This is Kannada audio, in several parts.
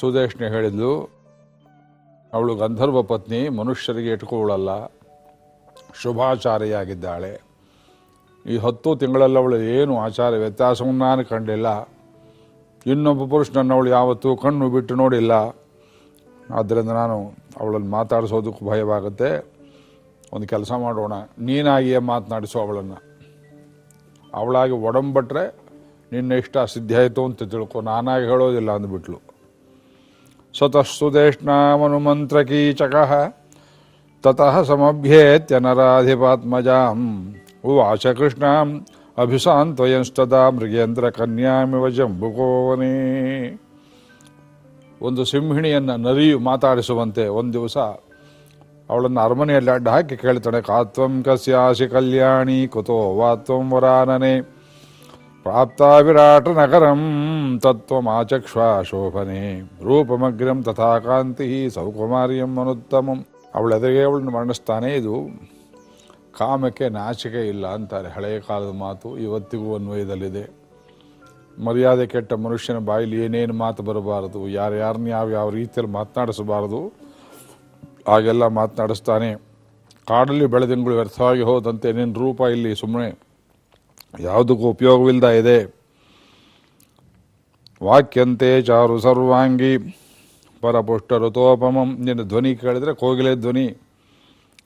ಸುದೇಶ್ನೆ ಹೇಳಿದ್ಲು, ಅವಳು ಗಂಧರ್ವ ಪತ್ನಿ, ಮನುಷ್ಯರಿಗೆ ಇಟ್ಕೊಳ್ಳಲ್ಲ ಶುಭಾಚಾರಿಯಾಗಿದ್ದಾಳೆ. ಈ ಹತ್ತು ತಿಂಗಳಲ್ಲಿ ಅವಳು ಏನು ಆಚಾರ ವ್ಯತ್ಯಾಸವನ್ನು ನಾನು ಕಂಡಿಲ್ಲ. ಇನ್ನೊಬ್ಬ ಪುರುಷನನ್ನು ಅವಳು ಯಾವತ್ತೂ ಕಣ್ಣು ಬಿಟ್ಟು ನೋಡಿಲ್ಲ. ಆದ್ದರಿಂದ ನಾನು ಅವಳನ್ನು ಮಾತಾಡಿಸೋದಕ್ಕೂ ಭಯವಾಗುತ್ತೆ. ಒಂದು ಕೆಲಸ ಮಾಡೋಣ. ನೀನಾಗಿಯೇ ಮಾತನಾಡಿಸು ಅವಳನ್ನು. ಅವಳಾಗಿ ಒಡಂಬಟ್ರೆ ನಿನ್ನ ಇಷ್ಟ ಸಿದ್ಧಿ ಆಯಿತು ಅಂತ ತಿಳ್ಕೊ. ನಾನಾಗಿ ಹೇಳೋದಿಲ್ಲ ಅಂದ್ಬಿಟ್ಲು. ಸ್ವತಃ ಸುದೇಷ್ಣಾಮನುಮಂತ್ರಕೀಚಕಃ ತತಃ ಸಮಭ್ಯೇತ್ಯ ನರಾಧಿಪಾತ್ಮಜಾಂ ಉವಾಚ ಕೃಷ್ಣಾಂ ಅಭಿಸಾಂತ್ವಯಂಸ್ತದಾ ಮೃಗೇಂದ್ರ ಕನ್ಯಾಮಿವ ಜಂಬುಕೋವನೇ ಒಂದು ಸಿಂಹಿಣಿಯನ್ನು ನರಿಯು ಮಾತಾಡಿಸುವಂತೆ ಒಂದು ದಿವಸ ಅವಳನ್ನು ಅರಮನೆಯಲ್ಲಿ ಅಡ್ಡ ಹಾಕಿ ಕಾತ್ವಂ ಕಸ್ಯಾಸಿ ಕಲ್ಯಾಣಿ, ಕುತೋ ವಾತ್ವಂ ವರಾನನೆ. ಪ್ರಾಪ್ತ ವಿರಾಟ ನಗರಂ ತತ್ವಮಾಚಕ್ಷ್ವ ಶೋಭನೆ ರೂಪಮಗ್ರಂ ತಥಾ ಕಾಂತಿ ಸೌಕುಮಾರ್ಯಂ ಅನುತ್ತಮಂ ಅವಳ ಎದುರಿಗೆ ಅವಳನ್ನು ವರ್ಣಿಸ್ತಾನೆ ಇದು. ಕಾಮಕ್ಕೆ ನಾಚಿಕೆ ಇಲ್ಲ ಅಂತಾರೆ. ಹಳೆಯ ಕಾಲದ ಮಾತು ಇವತ್ತಿಗೂ ಅನ್ವಯದಲ್ಲಿದೆ. ಮರ್ಯಾದೆ ಕೆಟ್ಟ ಮನುಷ್ಯನ ಬಾಯಲ್ಲಿ ಏನೇನು ಮಾತು ಬರಬಾರದು, ಯಾರ್ಯಾರನ್ನ ಯಾವ ಯಾವ ರೀತಿಯಲ್ಲಿ ಮಾತನಾಡಿಸಬಾರದು, ಹಾಗೆಲ್ಲ ಮಾತನಾಡಿಸ್ತಾನೆ. ಕಾಡಲ್ಲಿ ಬೆಳೆದಿಂಗಳು ವ್ಯರ್ಥವಾಗಿ ಹೋದಂತೆ ನಿನ್ನ ರೂಪ ಇಲ್ಲಿ ಸುಮ್ಮನೆ ಯಾವುದಕ್ಕೂ ಉಪಯೋಗವಿಲ್ಲದ ಇದೆ. ವಾಕ್ಯಂತೆ ಚಾರು ಸರ್ವಾಂಗಿ ಪರಪುಷ್ಟ ಋತೋಪಮಂ ನಿನ್ನ ಧ್ವನಿ ಕೇಳಿದ್ರೆ ಕೋಗಿಲೆ ಧ್ವನಿ.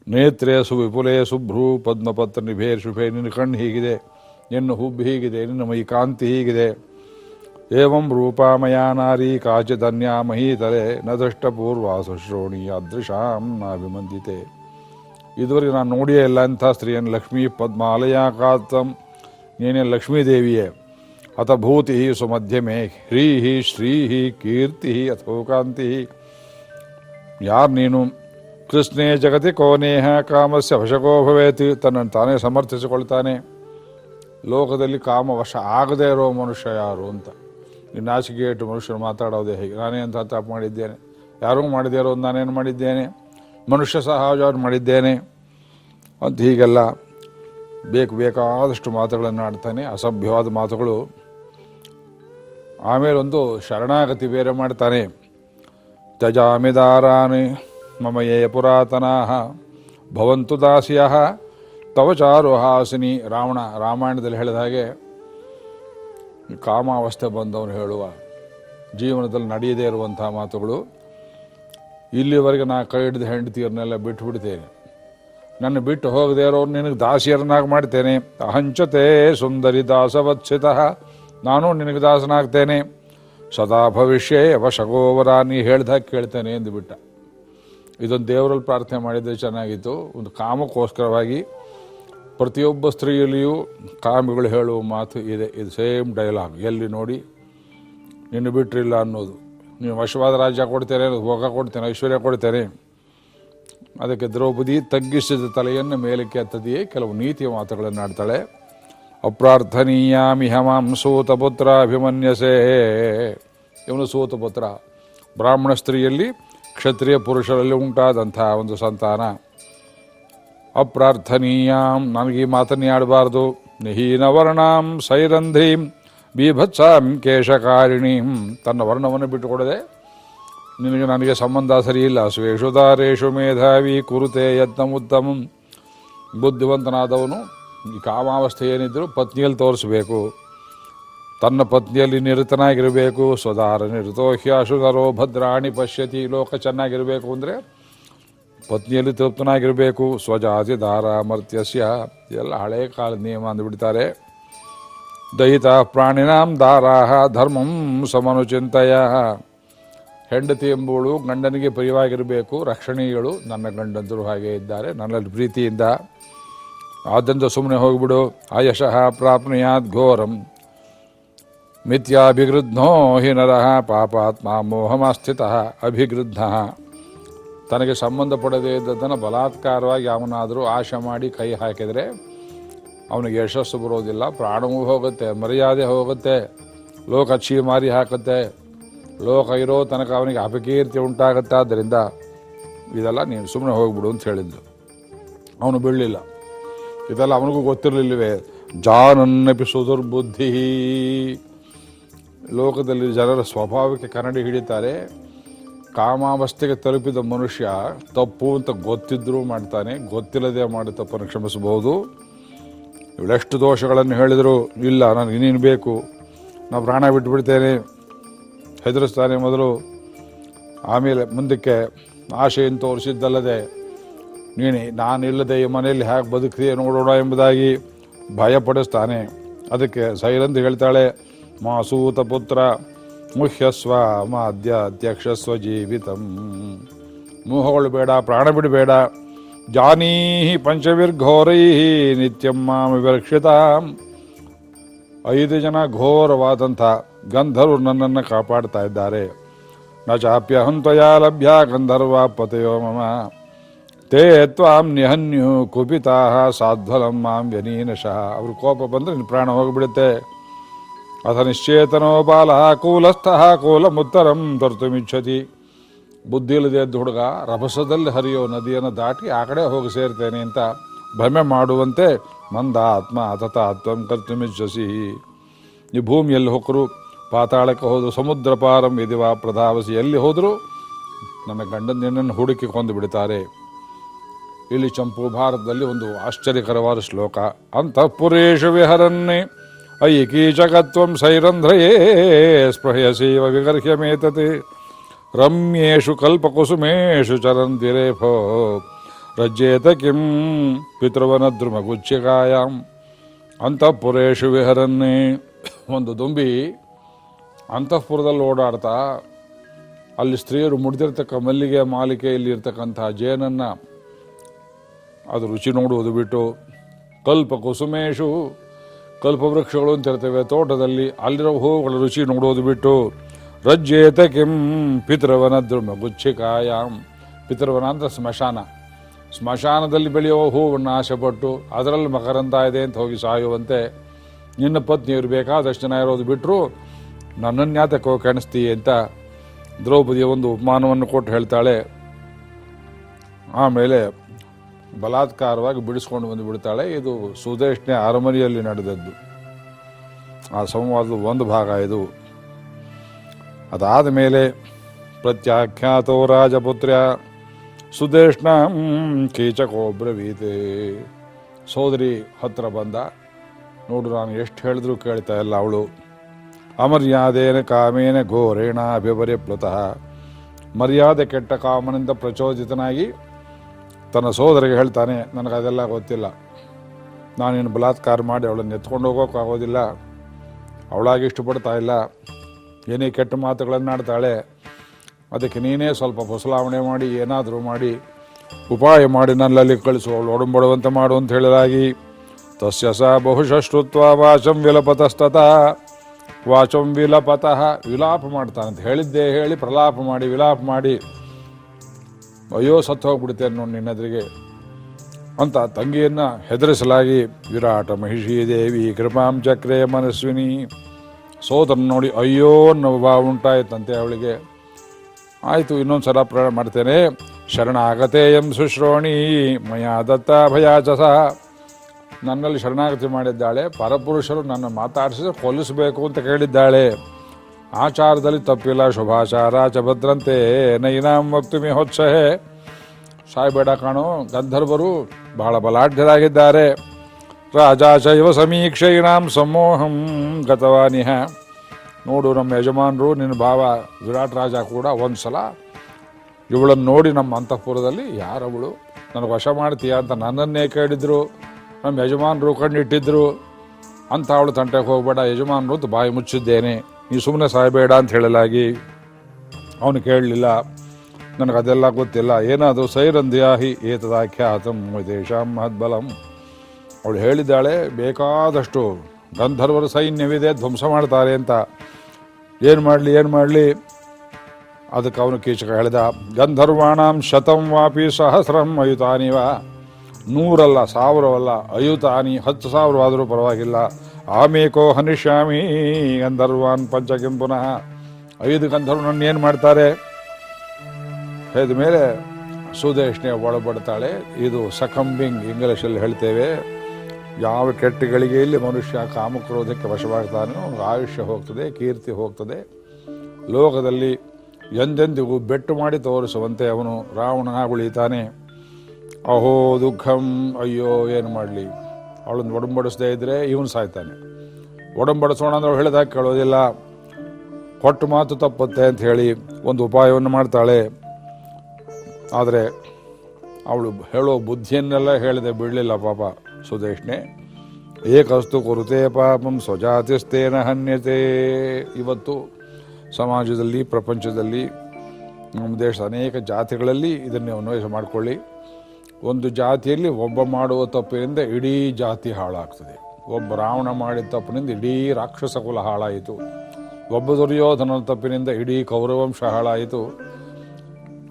ನೇತ್ರೇ ಸುವಿಪುಲೇ ಸುಭ್ರೂ ಪದ್ಮಪತ್ರ ನಿಭೇ ಶುಭೆ, ನಿನ್ನ ಕಣ್ಣು ಹೀಗಿದೆ. ನಿನ್ನ ಹುಬ್ಬು ಹೀಗಿದೆ, ನಿನ್ನ ಮೈ ಕಾಂತಿ ಹೀಗಿದೆ. ಏವಂ ರೂಪಾಮಯ ನಾರಿ ಕಾಚಿದನ್ಯಾ ಮಹೀತರೆ, ನ ದೃಷ್ಟಪೂರ್ವ ಸುಶ್ರೋಣಿ ಅದೃಶಾಂ ನಾಭಿಮಂದಿತೆ. ಇದುವರೆಗೆ ನಾನು ನೋಡಿಯೇ ಇಲ್ಲ ಅಂಥ ಸ್ತ್ರೀಯನ್ನು ಲಕ್ಷ್ಮೀ ಪದ್ಮಾಲಯ ಕಾತಂ ನೀನೇ ಲಕ್ಷ್ಮೀದೇವಿಯೇ ಅಥ ಭೂತಿ ಸುಮಧ್ಯಮೆ ಹ್ರೀಹಿ, ಶ್ರೀಹಿ, ಕೀರ್ತಿ ಕಾಂತಿ ಯಾರು ನೀನು? ಕೃಷ್ಣೇ ಜಗತಿ ಕೋನೇಹ ಕಾಮಸ್ಯ ವಶಕೋ ಭವೇತಿ, ತನ್ನನ್ನು ತಾನೇ ಸಮರ್ಥಿಸಿಕೊಳ್ತಾನೆ. ಲೋಕದಲ್ಲಿ ಕಾಮ ವಶ ಆಗದೇ ಇರೋ ಮನುಷ್ಯ ಯಾರು ಅಂತ. ಈ ನಾಚಿಕೆ ಇಟ್ಟು ಮನುಷ್ಯರು ಮಾತಾಡೋದೇ ಹೇಗೆ? ನಾನೇ ಅಂತ ತಪ್ಪು ಮಾಡಿದ್ದೇನೆ. ಯಾರೂ ಮಾಡದೇ ನಾನೇನು ಮಾಡಿದ್ದೇನೆ? ಮನುಷ್ಯ ಸಹಜವಾಗಿ ಮಾಡಿದ್ದೇನೆ? ಅಂತ ಹೀಗೆಲ್ಲ ಬೇಕು ಬೇಕಾದಷ್ಟು ಮಾತುಗಳನ್ನು ಆಡ್ತಾನೆ ಅಸಭ್ಯವಾದ ಮಾತುಗಳು. ಆಮೇಲೆ ಒಂದು ಶರಣಾಗತಿ ಬೇರೆ ಮಾಡ್ತಾನೆ. ತಜಾಮಿದಾರಾನೆ ಮಮ ಯೇ ಪುರಾತನಾಹ ಭವಂತು ದಾಸಿಯ ತವ ಚಾರು ಹಾಸಿನಿ ರಾವಣ ರಾಮಾಯಣದಲ್ಲಿ ಹೇಳಿದ ಹಾಗೆ ಕಾಮಾವಸ್ಥೆ ಬಂದವನು ಹೇಳುವ ಜೀವನದಲ್ಲಿ ನಡೆಯದೇ ಇರುವಂಥ ಮಾತುಗಳು. ಇಲ್ಲಿವರೆಗೆ ನಾ ಕೈ ಹಿಡಿದ ಹೆಂಡತಿಯರನ್ನೆಲ್ಲ ಬಿಟ್ಟು ಬಿಡ್ತೇನೆ ನನ್ನ ಬಿಟ್ಟು ಹೋಗದೇ ಇರೋರು ನಿನಗೆ ದಾಸಿಯರನ್ನಾಗಿ ಮಾಡ್ತೇನೆ. ಅಹಂಚತೆ ಸುಂದರಿ ದಾಸವತ್ಸಿತ. ನಾನು ನಿನಗೆ ದಾಸನಾಗ್ತೇನೆ. ಸದಾ ಭವಿಷ್ಯ ವಶಗೋವರ, ನೀ ಹೇಳ್ದಾಗ ಕೇಳ್ತೇನೆ ಎಂದು ಬಿಟ್ಟ ಇದೊಂದು ದೇವರಲ್ಲಿ ಪ್ರಾರ್ಥನೆ ಮಾಡಿದ್ದೆ ಚೆನ್ನಾಗಿತ್ತು. ಒಂದು ಕಾಮಕ್ಕೋಸ್ಕರವಾಗಿ ಪ್ರತಿಯೊಬ್ಬ ಸ್ತ್ರೀಯಲ್ಲಿಯೂ ಕಾಮಿಗಳು ಹೇಳುವ ಮಾತು ಇದೆ. ಇದು ಸೇಮ್ ಡೈಲಾಗ್. ಎಲ್ಲಿ ನೋಡಿ ನಿನ್ನ ಬಿಟ್ಟರಿಲ್ಲ ಅನ್ನೋದು. ನೀವು ವಶವಾದ ರಾಜ್ಯ ಕೊಡ್ತೇನೆ, ಹೋಗ ಕೊಡ್ತೇನೆ, ಐಶ್ವರ್ಯ ಕೊಡ್ತೇನೆ. ಅದಕ್ಕೆ ದ್ರೌಪದಿ ತಗ್ಗಿಸಿದ ತಲೆಯನ್ನು ಮೇಲಕ್ಕೆ ಎತ್ತದೆಯೇ ಕೆಲವು ನೀತಿಯ ಮಾತುಗಳನ್ನು ಆಡ್ತಾಳೆ. ಅಪ್ರಾರ್ಥನೀಯಾಮಿ ಹಮಾಂ ಸೂತಪುತ್ರ ಅಭಿಮನ್ಯಸೇ. ಇವನು ಸೂತಪುತ್ರ. ಬ್ರಾಹ್ಮಣ ಸ್ತ್ರೀಯಲ್ಲಿ ಕ್ಷತ್ರಿಯ ಪುರುಷರಲ್ಲಿ ಉಂಟಾದಂಥ ಒಂದು ಸಂತಾನ. ಅಪ್ರಾರ್ಥನೀಯಾಂ, ನನಗೆ ಈ ಮಾತನ್ನೇ ಆಡಬಾರ್ದು. ನಿಹೀನವರ್ಣಾಂ ಸೈರಂಧ್ರೀಂ ಬೀಭತ್ಸಾಂ ಕೇಶಕಾರಿಣೀಂ. ತನ್ನ ವರ್ಣವನ್ನು ಬಿಟ್ಟುಕೊಡದೆ ನಿನಗೆ ನನಗೆ ಸಂಬಂಧ ಸರಿಯಿಲ್ಲ. ಇಲ್ಲ ದಾರೇಶು ಮೇಧಾವಿ ಕುರುತೆ ಯತ್ನಮುತ್ತಮಂ. ಬುದ್ಧಿವಂತನಾದವನು ಈ ಕಾಮಾವಸ್ಥೆ ಏನಿದ್ರು ಪತ್ನಿಯಲ್ಲಿ ತೋರಿಸಬೇಕು. ತನ್ನ ಪತ್ನಿಯಲ್ಲಿ ನಿರತನಾಗಿರಬೇಕು. ಸ್ವಧಾರ ನಿರತೋ ಹ್ಯಾಶುಧರೋ ಭದ್ರಾಣಿ ಪಶ್ಯತಿ ಲೋಕ ಚೆನ್ನಾಗಿರಬೇಕು ಅಂದರೆ ಪತ್ನಿಯಲ್ಲಿ ತೃಪ್ತನಾಗಿರಬೇಕು. ಸ್ವಜಾತಿ ದಾರ ಮರ್ತ್ಯಸ್ಯ ಎಲ್ಲ ಹಳೆ ಕಾಲದ ನಿಯಮ ಅಂದುಬಿಡ್ತಾರೆ. ದಯಿತ ಪ್ರಾಣಿನಾಂ ದಾರಾಹ ಧರ್ಮಂ ಸಮನುಚಿಂತೆಯ ಹೆಂಡತಿ ಎಂಬುವಳು ಗಂಡನಿಗೆ ಪ್ರಿಯವಾಗಿರಬೇಕು. ರಕ್ಷಣೀಯಗಳು ನನ್ನ ಗಂಡಂದರು ಹಾಗೆ ಇದ್ದಾರೆ. ನನ್ನಲ್ಲಿ ಪ್ರೀತಿಯಿಂದ ಆದ್ದರಿಂದ ಸುಮ್ಮನೆ ಹೋಗಿಬಿಡು. ಆಯಶಃ ಪ್ರಾಪ್ನುಯಾತ್ ಘೋರಂ. ಮಿಥ್ಯಾಭಿಗೃದ್ಧೋ ಹಿ ನರಹ ಪಾಪಾತ್ಮ ಮೋಹಮಾಸ್ಥಿತ ಅಭಿಗೃದ್ಧ. ತನಗೆ ಸಂಬಂಧಪಡದೇ ಇದ್ದದ್ದನ್ನು ಬಲಾತ್ಕಾರವಾಗಿ ಅವನಾದರೂ ಆಶೆ ಮಾಡಿ ಕೈ ಹಾಕಿದರೆ ಅವನಿಗೆ ಯಶಸ್ಸು ಬರೋದಿಲ್ಲ. ಪ್ರಾಣವೂ ಹೋಗುತ್ತೆ, ಮರ್ಯಾದೆ ಹೋಗುತ್ತೆ, ಲೋಕ ಚೀ ಮಾರಿ ಹಾಕುತ್ತೆ. ಲೋಕ ಇರೋ ತನಕ ಅವನಿಗೆ ಅಪಕೀರ್ತಿ ಉಂಟಾಗುತ್ತೆ ಆದ್ದರಿಂದ ಇದೆಲ್ಲ ನೀನು ಸುಮ್ಮನೆ ಹೋಗ್ಬಿಡು ಅಂತ ಹೇಳಿದ್ದು ಅವನು ಬೀಳಲಿಲ್ಲ. ಇದೆಲ್ಲ ಅವನಿಗೂ ಗೊತ್ತಿರಲಿಲ್ಲವೇ ಜಾನನ್ನಪಿ ಸುದುರ್ಬುದ್ಧಿ ಲೋಕದಲ್ಲಿ ಜನರ ಸ್ವಭಾವಕ್ಕೆ ಕನ್ನಡಿ ಹಿಡಿತಾರೆ. ಕಾಮಾವಸ್ಥೆಗೆ ತಲುಪಿದ ಮನುಷ್ಯ ತಪ್ಪು ಅಂತ ಗೊತ್ತಿದ್ರೂ ಮಾಡ್ತಾನೆ, ಗೊತ್ತಿಲ್ಲದೆ ಮಾಡಿ ತಪ್ಪನ್ನು ಕ್ಷಮಿಸಬಹುದು. ಇವಳೆಷ್ಟು ದೋಷಗಳನ್ನು ಹೇಳಿದರು, ಇಲ್ಲ, ನನಗೆ ಇನ್ನೇನು ಬೇಕು? ನಾವು ಪ್ರಾಣ ಬಿಟ್ಟುಬಿಡ್ತೇನೆ ಹೆದರಿಸ್ತಾನೆ ಮೊದಲು. ಆಮೇಲೆ ಮುಂದಕ್ಕೆ ಆಶೆಯನ್ನು ತೋರಿಸಿದ್ದಲ್ಲದೆ, ನೀನು ನಾನಿಲ್ಲದೆ ಈ ಮನೆಯಲ್ಲಿ ಹೇಗೆ ಬದುಕ್ತೀಯ ನೋಡೋಣ ಎಂಬುದಾಗಿ ಭಯಪಡಿಸ್ತಾನೆ. ಅದಕ್ಕೆ ಸೈರಂದು ಹೇಳ್ತಾಳೆ, ಮಾಸೂತ ಪುತ್ರ ಮುಖ್ಯಸ್ವ ಮಾಧ್ಯ ಅಧ್ಯಕ್ಷಸ್ವ ಜೀವಿತಂ. ಮೋಹಗಳು ಬೇಡ, ಪ್ರಾಣ ಬಿಡಬೇಡ ಜಾನೀಹಿ ಪಂಚವಿರ್ಘೋರೈ ನಿತ್ಯಂ ಮಾಮ ವಿವಕ್ಷಿತಾಂ ಐದು ಜನ ಘೋರವಾದಂಥ ಗಂಧರ್ವರು ನನ್ನನ್ನು ಕಾಪಾಡ್ತಾ ಇದ್ದಾರೆ. ನ ಚಾಪ್ಯಹಂ ತ್ವಯಾ ಲಭ್ಯ ಗಂಧರ್ವ ಪತಯೋ ಮಮ. ತೇ ತ್ವಾಂ ನಿಹನ್ಯು ಕುಪಿತಾ ಸಾಧ್ವಲಂ ಮಾಂ ವ್ಯನೀನಶಃ. ಅವ್ರ ಕೋಪ ಬಂದರೆ ನಿನ್ನ ಪ್ರಾಣ ಹೋಗಿಬಿಡುತ್ತೆ. ಅಥ ನಿಶ್ಚೇತನೋ ಬಾಲ ಕೂಲಸ್ಥಃ ಕೂಲಮುತ್ತರಂ ತರ್ತುಮಿಚ್ಛತಿ ಬುದ್ಧಿ ಇಲ್ಲದೆ ಎದ್ದು ಹುಡುಗ, ರಭಸದಲ್ಲಿ ಹರಿಯೋ ನದಿಯನ್ನು ದಾಟಿ ಆ ಕಡೆ ಹೋಗಿ ಸೇರ್ತೇನೆ ಅಂತ ಭ್ರಮೆ ಮಾಡುವಂತೆ ಮಂದ ಆತ್ಮ ಅತತ ಆತ್ಮಂ ಕರ್ತುಮಿಚ್ಛಸಿ ಈ ಭೂಮಿಯಲ್ಲಿ ಹೊಕ್ಕರು ಪಾತಾಳಕ್ಕೆ ಹೋದ್ರು, ಸಮುದ್ರ ಪಾರಂ ಇದಿವ ಪ್ರಧಾವಸಿ. ಎಲ್ಲಿ ಹೋದರೂ ನನ್ನ ಗಂಡನ ನಿನ್ನನ್ನು ಹುಡುಕಿ ಕೊಂದು ಬಿಡ್ತಾರೆ. ಇಲ್ಲಿ ಚಂಪು ಭಾರತದಲ್ಲಿ ಒಂದು ಆಶ್ಚರ್ಯಕರವಾದ ಶ್ಲೋಕ. ಅಂತಃಪುರೇಶು ವಿಹರನ್ನೇ ಅಯ್ಯ ಕೀಚಕತ್ವಂ ಸೈರಂಧ್ರಯೇ ಸ್ಪೃಹಯಸೀವ ವಿಗರ್ಹ್ಯಮೇತತೆ. ರಮ್ಯೇಷು ಕಲ್ಪಕುಸುಮೇಷು ಚರಂತಿರೇಫೋ ರಜ್ಯೇತ ಕಿಂ ಪಿತೃವನದ್ರುಮಗುಚ್ಚಿಕಾಯಾಂ ಅಂತಃಪುರೇಶು ವಿಹರನ್ನೇ. ಒಂದು ದುಂಬಿ ಅಂತಃಪುರದಲ್ಲಿ ಓಡಾಡ್ತಾ, ಅಲ್ಲಿ ಸ್ತ್ರೀಯರು ಮುಡಿದಿರ್ತಕ್ಕ ಮಲ್ಲಿಗೆ ಮಾಲಿಕೆಯಲ್ಲಿ ಇರ್ತಕ್ಕಂಥ ಜೇನನ್ನು ಅದು ರುಚಿ ನೋಡುವುದು ಬಿಟ್ಟು ಕಲ್ಪ ಕುಸುಮೇಶು ಕಲ್ಪವೃಕ್ಷಗಳು ಅಂತ ಇರ್ತವೆ, ತೋಟದಲ್ಲಿ ಅಲ್ಲಿರೋ ಹೂವುಗಳ ರುಚಿ ನೋಡೋದು ಬಿಟ್ಟು ರಜ್ಜೇತ ಕಿಂ ಪಿತೃವನ ದ್ರಮ ಗುಚ್ಛಿಕಾಯಾಮ್ ಪಿತೃವನ ಅಂದ್ರೆ ಸ್ಮಶಾನ. ಸ್ಮಶಾನದಲ್ಲಿ ಬೆಳೆಯುವ ಹೂವನ್ನು ಆಶೆಪಟ್ಟು ಅದರಲ್ಲಿ ಮಕರಂದ ಇದೆ ಅಂತ ಹೋಗಿ ಸಾಯುವಂತೆ ನಿನ್ನ ಪತ್ನಿ ಬೇಕಾದಷ್ಟು ಜನ ಇರೋದು ಬಿಟ್ಟರು ನನ್ನನ್ನು ಯಾತಕ್ಕೋ ಕಾಣಿಸ್ತೀಯ ಅಂತ ದ್ರೌಪದಿಯ ಒಂದು ಉಪಮಾನವನ್ನು ಕೊಟ್ಟು ಹೇಳ್ತಾಳೆ. ಆಮೇಲೆ ಬಲಾತ್ಕಾರವಾಗಿ ಬಿಡಿಸ್ಕೊಂಡು ಬಂದು ಬಿಡ್ತಾಳೆ. ಇದು ಸುದೇಶ್ನೆ ಅರಮನೆಯಲ್ಲಿ ನಡೆದದ್ದು. ಆ ಸಂವಾದದ ಒಂದು ಭಾಗ ಇದು. ಅದಾದ ಮೇಲೆ ಪ್ರತ್ಯಾಖ್ಯಾತೋ ರಾಜಪುತ್ರ್ಯ ಸುದೇಶ್ನ ಕೀಚಕೋಬ್ರವೀತೆ. ಸೋದರಿ ಹತ್ರ ಬಂದ, ನೋಡು ನಾನು ಎಷ್ಟು ಹೇಳಿದ್ರು ಕೇಳ್ತಾ ಇಲ್ಲ ಅವಳು. ಅಮರ್ಯಾದೇನ ಕಾಮೇನ ಘೋರೇಣ ಅಭಿವರ್ಯ ಪ್ಲುತಃ ಮರ್ಯಾದೆ ಕೆಟ್ಟ ಕಾಮನಿಂದ ಪ್ರಚೋದಿತನಾಗಿ ತನ್ನ ಸೋದರಿಗೆ ಹೇಳ್ತಾನೆ, ನನಗೆ ಅದೆಲ್ಲ ಗೊತ್ತಿಲ್ಲ. ನಾನೇನು ಬಲಾತ್ಕಾರ ಮಾಡಿ ಅವಳನ್ನು ಎತ್ಕೊಂಡು ಹೋಗೋಕ್ಕಾಗೋದಿಲ್ಲ ಅವಳಾಗಿ ಇಷ್ಟಪಡ್ತಾ ಇಲ್ಲ. ಏನೇ ಕೆಟ್ಟ ಮಾತುಗಳನ್ನು ಆಡ್ತಾಳೆ ಅದಕ್ಕೆ ನೀನೇ ಸ್ವಲ್ಪ ಬಸಲಾವಣೆ ಮಾಡಿ, ಏನಾದರೂ ಮಾಡಿ, ಉಪಾಯ ಮಾಡಿ ನನ್ನಲ್ಲಿ ಕಳಿಸು ಅವಳು ಒಡಂಬಡುವಂತೆ ಮಾಡು ಅಂತ ಹೇಳಿದಾಗಿ ತಸ್ಯ ಸ ಬಹುಶಷ್ಟುತ್ವ ವಾಚಂ ವಿಲಪತಸ್ತತ. ವಾಚಂ ವಿಲಪತಃ ವಿಲಾಪ ಮಾಡ್ತಾನಂತ ಹೇಳಿದ್ದೇ ಹೇಳಿ ಪ್ರಲಾಪ ಮಾಡಿ, ವಿಲಾಪ ಮಾಡಿ, ಅಯ್ಯೋ ಸತ್ತು ಹೋಗ್ಬಿಡ್ತೇನೆ ನೋಡಿ ನಿನ್ನೆದ್ರಿಗೆ ಅಂತ ತಂಗಿಯನ್ನು ಹೆದರಿಸಲಾಗಿ, ವಿರಾಟ ಮಹಿಷಿ ದೇವಿ ಕೃಪಾಂ ಚಕ್ರೆ ಮನಸ್ವಿನಿ. ಸೋದರನ್ನು ನೋಡಿ ಅಯ್ಯೋ ಅನ್ನೋ ಭಾವ ಉಂಟಾಯ್ತಂತೆ ಅವಳಿಗೆ. ಆಯಿತು, ಇನ್ನೊಂದು ಸಲ ಪ್ರಯಾಣ ಮಾಡ್ತೇನೆ. ಶರಣಾಗತೆ ಎಂ ಸುಶ್ರೋಣಿ, ಮಯಾ ದತ್ತ ಸಹ ನನ್ನಲ್ಲಿ ಶರಣಾಗತಿ ಮಾಡಿದ್ದಾಳೆ. ಪರಪುರುಷರು ನನ್ನ ಮಾತಾಡಿಸಿದ್ರೆ ಕೊಲ್ಲಿಸಬೇಕು ಅಂತ ಕೇಳಿದ್ದಾಳೆ. ಆಚಾರದಲ್ಲಿ ತಪ್ಪಿಲ್ಲ, ಶುಭಾಚಾರ ಚ ಭದ್ರಂತೆ ನೈನಾಂ ವಕ್ತುಮಿ ಹೊತ್ಸಹೆ. ಸಾಯ್ಬೇಡ ಕಾಣೋ, ಗಂಧರ್ವರು ಬಹಳ ಬಲಾಢ್ಯರಾಗಿದ್ದಾರೆ. ರಾಜ ಚೈವ ಸಮೀಕ್ಷೈನಾಂ ಸಮೋಹಂ ಗತವಾನಿಹ. ನೋಡು ನಮ್ಮ ಯಜಮಾನರು, ನಿನ್ನ ಭಾವ ವಿರಾಟ್ ರಾಜ ಕೂಡ ಒಂದು ಸಲ ಇವಳನ್ನು ನೋಡಿ ನಮ್ಮ ಅಂತಃಪುರದಲ್ಲಿ, ಯಾರವಳು? ನನಗೆ ವಶ ಮಾಡ್ತೀಯ ಅಂತ ನನ್ನನ್ನೇ ಕೇಳಿದ್ರು. ನಮ್ಮ ಯಜಮಾನರು ಕಣ್ಣಿಟ್ಟಿದ್ರು. ಅಂತ ಅವಳು ತಂಟೆಗೆ ಹೋಗಬೇಡ, ಯಜಮಾನರು ಅಂತ ಬಾಯಿ ಮುಚ್ಚಿದ್ದೇನೆ. ನೀ ಸುಮ್ಮನೆ ಸಾಯಬೇಡ ಅಂತ ಹೇಳಲಾಗಿ ಅವನು ಕೇಳಲಿಲ್ಲ. ನನಗೆ ಅದೆಲ್ಲ ಗೊತ್ತಿಲ್ಲ. ಏನಾದರೂ ಸೈರಂಧ್ಯಾಹಿ ಏತದಾಖ್ಯಾತಂ ದೇಶಾಂ ಮಹದ್ಬಲಂ. ಅವಳು ಹೇಳಿದ್ದಾಳೆ, ಬೇಕಾದಷ್ಟು ಗಂಧರ್ವರ ಸೈನ್ಯವಿದೆ, ಧ್ವಂಸ ಮಾಡ್ತಾರೆ ಅಂತ. ಏನು ಮಾಡಲಿ ಏನು ಮಾಡಲಿ? ಅದಕ್ಕೆ ಅವನು ಕೀಚಕ ಹೇಳಿದ, ಗಂಧರ್ವಾಣಾಂ ಶತಂ ವಾಪಿ ಸಹಸ್ರಂ ಅಯುತಾನಿವ. ನೂರಲ್ಲ, ಸಾವಿರವಲ್ಲ, ಅಯುತಾನಿ, ಹತ್ತು ಸಾವಿರವಾದರೂ ಪರವಾಗಿಲ್ಲ. ಆಮೇಕೋ ಹನಿಷ್ಯಾಮಿ, ಗಂಧರ್ವಾನ್ ಪಂಚಕಿಂ ಪುನಃ ಐದು ಗಂಧರ್ವನನ್ನು ಏನು ಮಾಡ್ತಾರೆ? ಹೇಳಿದ ಮೇಲೆ ಸುದೇಶ್ನೆ ಒಳಪಡ್ತಾಳೆ. ಇದು ಸಕಂಬಿಂಗ್ ಇಂಗ್ಲೀಷಲ್ಲಿ ಹೇಳ್ತೇವೆ. ಯಾವ ಕೆಟ್ಟ ಗಳಿಗೆಯಲ್ಲಿ ಮನುಷ್ಯ ಕಾಮಕ್ರೋಧಕ್ಕೆ ವಶವಾಗ್ತಾನೋ ಆಯುಷ್ಯ ಹೋಗ್ತದೆ, ಕೀರ್ತಿ ಹೋಗ್ತದೆ. ಲೋಕದಲ್ಲಿ ಎಂದೆಂದಿಗೂ ಬೆಟ್ಟು ಮಾಡಿ ತೋರಿಸುವಂತೆ ಅವನು ರಾವಣನ ಉಳಿತಾನೆ ಅಹೋ ದುಃಖಂ, ಅಯ್ಯೋ, ಏನು ಮಾಡಲಿ? ಅವಳನ್ನು ಒಡಂಬಡಿಸದೇ ಇದ್ದರೆ ಇವನು ಸಾಯ್ತಾನೆ. ಒಡಂಬಡಿಸೋಣ ಅಂದ್ರೆ ಹೇಳಿದಾಗ ಕೇಳೋದಿಲ್ಲ. ಕೊಟ್ಟು ಮಾತು ತಪ್ಪುತ್ತೆ ಅಂತ ಹೇಳಿ ಒಂದು ಉಪಾಯವನ್ನು ಮಾಡ್ತಾಳೆ. ಆದರೆ ಅವಳು ಹೇಳೋ ಬುದ್ಧಿಯನ್ನೆಲ್ಲ ಹೇಳಿದೆ, ಬಿಡಲಿಲ್ಲ ಪಾಪ. ಸುದೇಶ್ನೆ ಏಕಸ್ತು ಕುರುತೆ ಪಾಪಂ ಸ್ವಜಾತಿಸ್ತೇನ ಹನ್ಯತೆ. ಇವತ್ತು ಸಮಾಜದಲ್ಲಿ, ಪ್ರಪಂಚದಲ್ಲಿ, ನಮ್ಮ ದೇಶದ ಅನೇಕ ಜಾತಿಗಳಲ್ಲಿ ಇದನ್ನೇ ಅನ್ವಯಿಸ ಮಾಡಿಕೊಳ್ಳಿ. ಒಂದು ಜಾತಿಯಲ್ಲಿ ಒಬ್ಬ ಮಾಡುವ ತಪ್ಪಿನಿಂದ ಇಡೀ ಜಾತಿ ಹಾಳಾಗ್ತದೆ. ಒಬ್ಬ ರಾವಣ ಮಾಡಿದ ತಪ್ಪಿನಿಂದ ಇಡೀ ರಾಕ್ಷಸ ಕುಲ ಹಾಳಾಯಿತು. ಒಬ್ಬ ದುರ್ಯೋಧನನ ತಪ್ಪಿನಿಂದ ಇಡೀ ಕೌರವಂಶ ಹಾಳಾಯಿತು.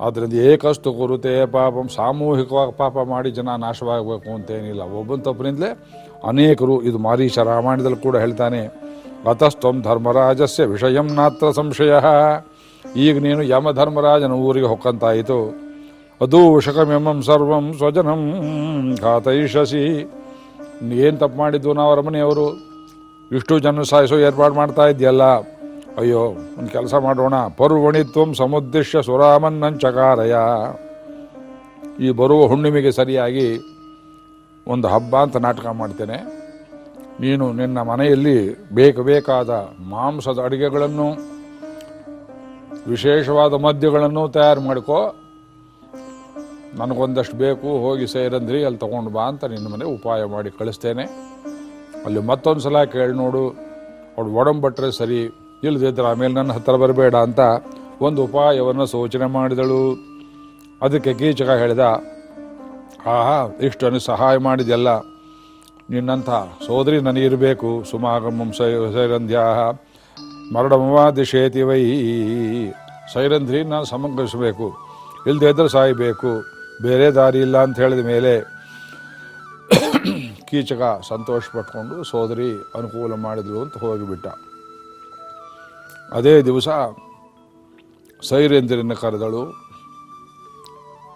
ಆದ್ದರಿಂದ ಏಕಷ್ಟು ಕುರುತೆ, ಪಾಪಂ ಸಾಮೂಹಿಕವಾಗಿ ಪಾಪ ಮಾಡಿ ಜನ ನಾಶವಾಗಬೇಕು ಅಂತೇನಿಲ್ಲ. ಒಬ್ಬನ ತಪ್ಪಿನಿಂದಲೇ ಅನೇಕರು ಇದು ಮಾರೀಶ ರಾಮಾಯಣದಲ್ಲಿ ಕೂಡ ಹೇಳ್ತಾನೆ ಅತಸ್ತ್ವಂ ಧರ್ಮರಾಜಸ್ಯ ವಿಷಯಂ ನಾತ್ರ ಸಂಶಯ. ಈಗ ನೀನು ಯಮಧರ್ಮರಾಜನ ಊರಿಗೆ ಹೊಕ್ಕಂತಾಯಿತು. ಅದು ವಿಷಕಮೆಮ್ಮಂ ಸರ್ವಂ ಸ್ವಜನಂ ಘಾತೈಷಸಿ ಏನು ತಪ್ಪು ಮಾಡಿದ್ದು ನಾವು ಅರಮನೆಯವರು ಇಷ್ಟು ಜನ ಸಾಯಿಸೋ ಏರ್ಪಾಡು ಮಾಡ್ತಾ ಇದೆಯಲ್ಲ ಅಯ್ಯೋ, ಒಂದು ಕೆಲಸ ಮಾಡೋಣ. ಪರ್ವಣಿತ್ವಂ ಸಮುದ್ದೇಶ ಸುರಾಮನ್ನಂಚಕಾರಯ ಈ ಬರುವ ಹುಣ್ಣಿಮೆಗೆ ಸರಿಯಾಗಿ ಒಂದು ಹಬ್ಬ ಅಂತ ನಾಟಕ ಮಾಡ್ತೇನೆ. ನೀನು ನಿನ್ನ ಮನೆಯಲ್ಲಿ ಬೇಕು ಬೇಕಾದ ಮಾಂಸದ ಅಡುಗೆಗಳನ್ನು, ವಿಶೇಷವಾದ ಮದ್ಯಗಳನ್ನು ತಯಾರು ಮಾಡ್ಕೋ. ನನಗೊಂದಷ್ಟು ಬೇಕು, ಹೋಗಿ ಸೇರಂದ್ರಿ, ಅಲ್ಲಿ ತಗೊಂಡು ಬಾ ಅಂತ ನಿನ್ನ ಮನೆ ಉಪಾಯ ಮಾಡಿ ಕಳಿಸ್ತೇನೆ. ಅಲ್ಲಿ ಮತ್ತೊಂದು ಸಲ ಕೇಳಿ ನೋಡು, ಅವಳು ಒಡಂಬಟ್ರೆ ಸರಿ ಇಲ್ಲದಿದ್ರೆ ಆಮೇಲೆ ನನ್ನ ಹತ್ತಿರ ಬರಬೇಡ ಅಂತ ಒಂದು ಉಪಾಯವನ್ನು ಸೂಚನೆ ಮಾಡಿದಳು. ಅದಕ್ಕೆ ಕೀಚಕ ಹೇಳಿದ, ಆಹಾ, ಇಷ್ಟನ್ನು ಸಹಾಯ ಮಾಡಿದೆಲ್ಲ ನಿನ್ನಂಥ ಸೋದರಿ ನನಗಿರಬೇಕು ಸುಮಾಗಮಂ ಸೈರಂಧ್ಯಾ ಶೇತಿ ದಿಶೇತಿ ವೈ. ಸೈರಂಧ್ರಿ ನಾನು ಸಮಗ್ರಿಸಬೇಕು. ಇಲ್ಲದೇ ಇದ್ರೆ ಸಾಯಬೇಕು. ಬೇರೆ ದಾರಿ ಇಲ್ಲ ಅಂತ ಹೇಳಿದ ಮೇಲೆ ಕೀಚಕ ಸಂತೋಷ ಪಟ್ಕೊಂಡು ಸೋದರಿ ಅನುಕೂಲ ಮಾಡಿದ್ರು ಅಂತ ಹೋಗಿಬಿಟ್ಟ. ಅದೇ ದಿವಸ ಸೈರೇಂದ್ರನ ಕರೆದಳು.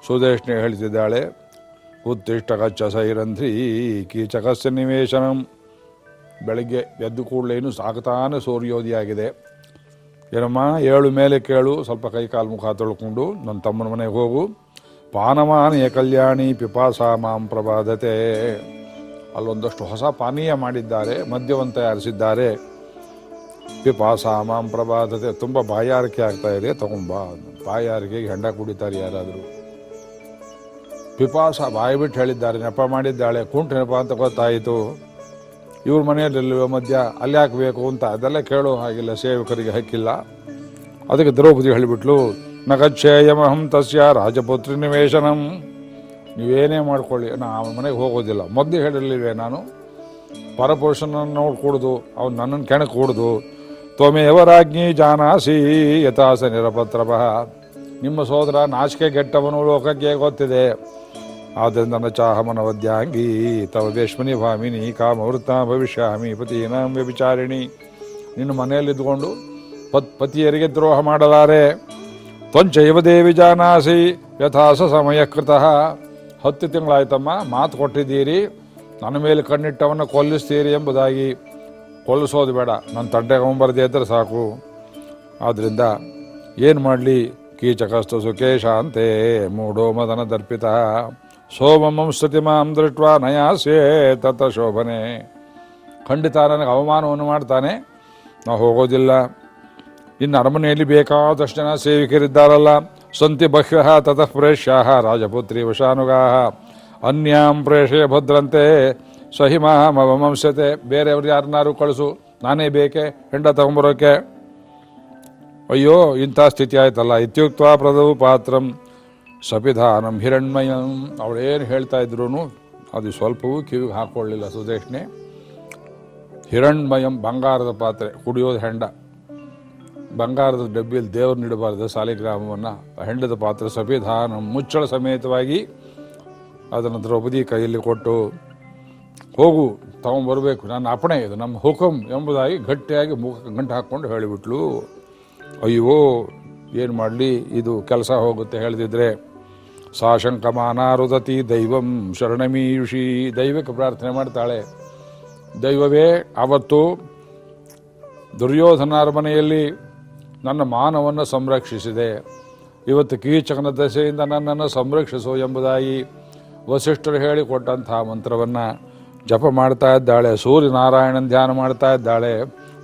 ಸುದೇಶ್ನೆ ಹೇಳ್ತಿದ್ದಾಳೆ ಉತ್ತಿಷ್ಟ ಕಚ್ಚ ಸೈರಂಧ್ರಿ ಕೀಚಕಸ್ಯ ನಿವೇಶನಂ. ಬೆಳಗ್ಗೆ ಎದ್ದು ಕೂಡಲೇನು ಸಾಕತಾನೆ ಸೂರ್ಯೋದಯಾಗಿದೆ ಏನಮ್ಮ, ಏಳು ಮೇಲೆ ಕೇಳು, ಸ್ವಲ್ಪ ಕೈ ಕಾಲು ಮುಖ ತೊಳ್ಕೊಂಡು, ನನ್ನ ತಮ್ಮನ ಮನೆಗೆ ಹೋಗು. ಪಾನಮಾನಿಯ ಕಲ್ಯಾಣಿ ಪಿಪಾಸ ಮಾಂ ಪ್ರಬಾಧತೆ. ಅಲ್ಲೊಂದಷ್ಟು ಹೊಸ ಪಾನೀಯ ಮಾಡಿದ್ದಾರೆ, ಮದ್ಯವನ್ನು ತಯಾರಿಸಿದ್ದಾರೆ. ಪಿಪಾಸ ಮಾಂ ಪ್ರಭಾತತೆ ತುಂಬ ಬಾಯಾರಿಕೆ ಆಗ್ತಾ ಇದೆ. ತಗೊಂಬಾ ಬಾಯಾರಿಕೆಗೆ ಹೆಂಡ ಕುಡಿತಾರೆ ಯಾರಾದರೂ. ಪಿಪಾಸ ಬಾಯಿ ಬಿಟ್ಟು ಹೇಳಿದ್ದಾರೆ. ನೆಪ ಮಾಡಿದ್ದಾಳೆ. ಕುಂಟು ನೆಪ ಅಂತ ಗೊತ್ತಾಯಿತು. ಇವ್ರ ಮನೆಯಲ್ಲಿ ಮಧ್ಯ. ಅಲ್ಲಿ ಹಾಕಬೇಕು ಅಂತ. ಅದೆಲ್ಲ ಕೇಳೋ ಹಾಗಿಲ್ಲ. ಸೇವಕರಿಗೆ ಹಕ್ಕಿಲ್ಲ ಅದಕ್ಕೆ ದ್ರೌಪದಿ ಹೇಳಿಬಿಟ್ಲು ನಗಚ್ಛೇಯಮಹಂ ತಸ್ಯ ರಾಜಪುತ್ರಿ ನಿವೇಶನಂ. ನೀವೇನೇ ಮಾಡ್ಕೊಳ್ಳಿ. ನಾ ಅವನ ಮನೆಗೆ ಹೋಗೋದಿಲ್ಲ. ಮೊದಲು ಹೇಳಿರಲಿಲ್ವೇ ನಾನು? ಪರಪುರುಷನನ್ನು ನೋಡ್ಕೊಡುದು. ಅವ್ನು ನನ್ನನ್ನು ಕೆಣಕ್ ಕೂಡುದು ತ್ವಮೇವ ರಾಜ್ಞಿ ಜಾನಾಸಿ ಯಥಾಸ ನಿರಪತ್ರಪಃ ನಿಮ್ಮ ಸೋದರ ನಾಚಿಕೆ ಗೆಟ್ಟವನು ಲೋಕಕ್ಕೆ ಗೊತ್ತಿದೆ. ಆದ್ದರಿಂದ ನನ್ನ ಚಾಹಮನವದ್ಯಾಂಗಿ ತವ ವೇಶ್ಮನಿ ಭಾಮಿನಿ, ಕಾಮವೃತ್ತ ಭವಿಷ್ಯಾಮಿ, ಪತೀನಾಂ ವ್ಯಭಿಚಾರಿಣಿ. ನಿನ್ನ ಮನೆಯಲ್ಲಿದ್ದುಕೊಂಡು ಪತ್, ಪತಿಯರಿಗೆ ದ್ರೋಹ ಮಾಡಲಾರೆ. ತ್ವಂಚೈವ ದೇವಿ ಜಾನಾಸಿ, ಯಥಾಸ ಸಮಯ ಕೃತಃ. ಹತ್ತು ತಿಂಗಳಾಯ್ತಮ್ಮ, ಮಾತು ಕೊಟ್ಟಿದ್ದೀರಿ. ನನ್ನ ಮೇಲೆ ಕಣ್ಣಿಟ್ಟವನ್ನು ಕೊಲ್ಲಿಸ್ತೀರಿ ಎಂಬುದಾಗಿ. ಕೊಲ್ಲಿಸೋದು ಬೇಡ. ನನ್ನ ತಂಟೆಗೊಂಬರದೇ ಇದ್ದರೆ ಸಾಕು. ಆದ್ದರಿಂದ ಏನು ಮಾಡಲಿ? ಕೀಚಕಸ್ತು ಸುಕೇಶಾಂತೆ ಮೂಢೋ ಮದನ ದರ್ಪಿತ. ಸೋಮಮಂ ಸ್ತುತಿ ಮಾಂ ದೃಷ್ಟ ನಯಾಸೇ ತತ ಶೋಭನೆ. ಖಂಡಿತ ನನಗೆ ಅವಮಾನವನ್ನು ಮಾಡ್ತಾನೆ. ನಾವು ಹೋಗೋದಿಲ್ಲ. ಇನ್ನು ಅರಮನೆಯಲ್ಲಿ ಬೇಕಾದಷ್ಟು ಜನ ಸೇವಿಕರಿದ್ದಾರಲ್ಲ. ಸಂತಿ ಬಹ್ಯ ತತಃ ಪ್ರೇಷ್ಯಾ ರಾಜಪುತ್ರಿ ವಶಾನುಗಾಹ. ಅನ್ಯಾಂ ಪ್ರೇಷೆಯ ಭದ್ರಂತೆ. ಸಹಿಮಾಮವಂಶತೆ ಬೇರೆಯವ್ರು ಯಾರನ್ನಾರು ಕಳಿಸು, ನಾನೇ ಬೇಕೆ, ಹೆಂಡ ತಗೊಂಬರೋಕೆ. ಅಯ್ಯೋ, ಇಂಥ ಸ್ಥಿತಿ ಆಯ್ತಲ್ಲ. ಇತ್ಯುಕ್ತ ಪ್ರದವು ಪಾತ್ರಂ ಸಪಿಧಾನಂ ಹಿರಣ್ಮಯಂ. ಅವಳೇನು ಹೇಳ್ತಾ ಇದ್ರು ಅದು ಸ್ವಲ್ಪವೂ ಕಿವಿಗೆ ಹಾಕೊಳ್ಳಿಲ್ಲ ಸುದೇಶ್ನೆ. ಹಿರಣ್ಮಯಂ ಬಂಗಾರದ ಪಾತ್ರೆ, ಕುಡಿಯೋದು ಹೆಂಡ. ಬಂಗಾರದ ಡಬ್ಬಿಯಲ್ಲಿ ದೇವ್ರನ್ನ ಇಡಬಾರ್ದು ಸಾಲಿಗ್ರಾಮವನ್ನು. ಹೆಂಡದ ಪಾತ್ರೆ ಸಪಿಧಾನಂ. ಮುಚ್ಚಳ ಸಮೇತವಾಗಿ ಅದನ್ನು ದ್ರೌಪದಿ ಕೈಯಲ್ಲಿ ಕೊಟ್ಟು ಹೋಗು ತಗೊಂಬರ್ಬೇಕು ನನ್ನ ಅಪಣೆ ಇದು, ನಮ್ಮ ಹುಕುಂ ಎಂಬುದಾಗಿ ಗಟ್ಟಿಯಾಗಿ ಮುಖ ಗಂಟು ಹಾಕ್ಕೊಂಡು ಹೇಳಿಬಿಟ್ಲು. ಅಯ್ಯೋ, ಏನು ಮಾಡಲಿ, ಇದು ಕೆಲಸ ಹೋಗುತ್ತೆ ಹೇಳಿದಿದ್ರೆ. ಸಾಶಂಕಮಾನಾರುದತಿ ದೈವಂ ಶರಣಮೀಯುಷಿ ದೈವಕ್ಕೆ ಪ್ರಾರ್ಥನೆ ಮಾಡ್ತಾಳೆ. ದೈವವೇ, ಅವತ್ತು ದುರ್ಯೋಧನರ ಮನೆಯಲ್ಲಿ ನನ್ನ ಮಾನವನ್ನು ಸಂರಕ್ಷಿಸಿದೆ. ಇವತ್ತು ಕೀಚಕನ ದಶೆಯಿಂದ ನನ್ನನ್ನು ಸಂರಕ್ಷಿಸು ಎಂಬುದಾಗಿ ವಸಿಷ್ಠರು ಹೇಳಿಕೊಟ್ಟಂತಹ ಮಂತ್ರವನ್ನು. ಜಪ ಮಾಡ್ತಾ ಇದ್ದಾಳೆ, ಸೂರ್ಯನಾರಾಯಣನ ಧ್ಯಾನ ಮಾಡ್ತಾ ಇದ್ದಾಳೆ.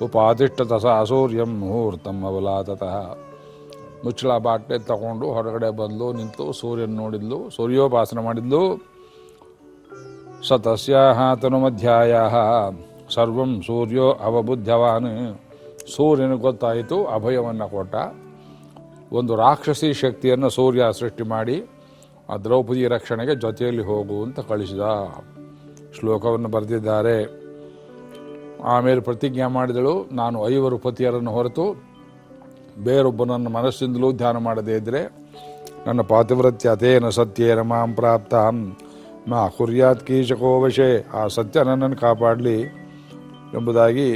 ಉಪಾದಿಷ್ಟ ತಸ ಅಸೂರ್ಯಂ ಮುಹೂರ್ತಂ ಅವಲಾತತಃ ಮುಚ್ಚಳ ಬಾಟ್ಲೆ ತಗೊಂಡು ಹೊರಗಡೆ ಬಂದು ನಿಂತು ಸೂರ್ಯನ ನೋಡಿದ್ಲು, ಸೂರ್ಯೋಪಾಸನ ಮಾಡಿದ್ಲು. ಸ ತಸ್ಯಾಹ ತನುಮಧ್ಯಾಯ ಸರ್ವಂ ಸೂರ್ಯೋ ಅವಬುದ್ಧವಾನ್. ಸೂರ್ಯನಿಗೆ ಗೊತ್ತಾಯಿತು, ಅಭಯವನ್ನು ಕೊಟ್ಟ. ಒಂದು ರಾಕ್ಷಸಿ ಶಕ್ತಿಯನ್ನು ಸೂರ್ಯ ಸೃಷ್ಟಿ ಮಾಡಿ, ಆ ದ್ರೌಪದಿ ರಕ್ಷಣೆಗೆ ಜೊತೆಯಲ್ಲಿ ಹೋಗು ಅಂತ ಕಳಿಸಿದ. ಶ್ಲೋಕವನ್ನು ಬರೆದಿದ್ದಾರೆ. ಆಮೇಲೆ ಪ್ರತಿಜ್ಞೆ ಮಾಡಿದಳು, ನಾನು ಐವರು ಪತಿಯರನ್ನು ಹೊರತು ಬೇರೊಬ್ಬನನ್ನು ಮನಸ್ಸಿಂದಲೂ ಧ್ಯಾನ ಮಾಡದೇ ಇದ್ದರೆ ನನ್ನ ಪಾತಿವೃತ್ಯ ಅತೇನ ಸತ್ಯೇನ ಮಾಂ ಪ್ರಾಪ್ತ. ಮಾ ಕುರ್ಯಾತ್ ಕೀಶಕೋ ವಶೆ, ಆ ಸತ್ಯ ನನ್ನನ್ನು ಕಾಪಾಡಲಿ ಎಂಬುದಾಗಿ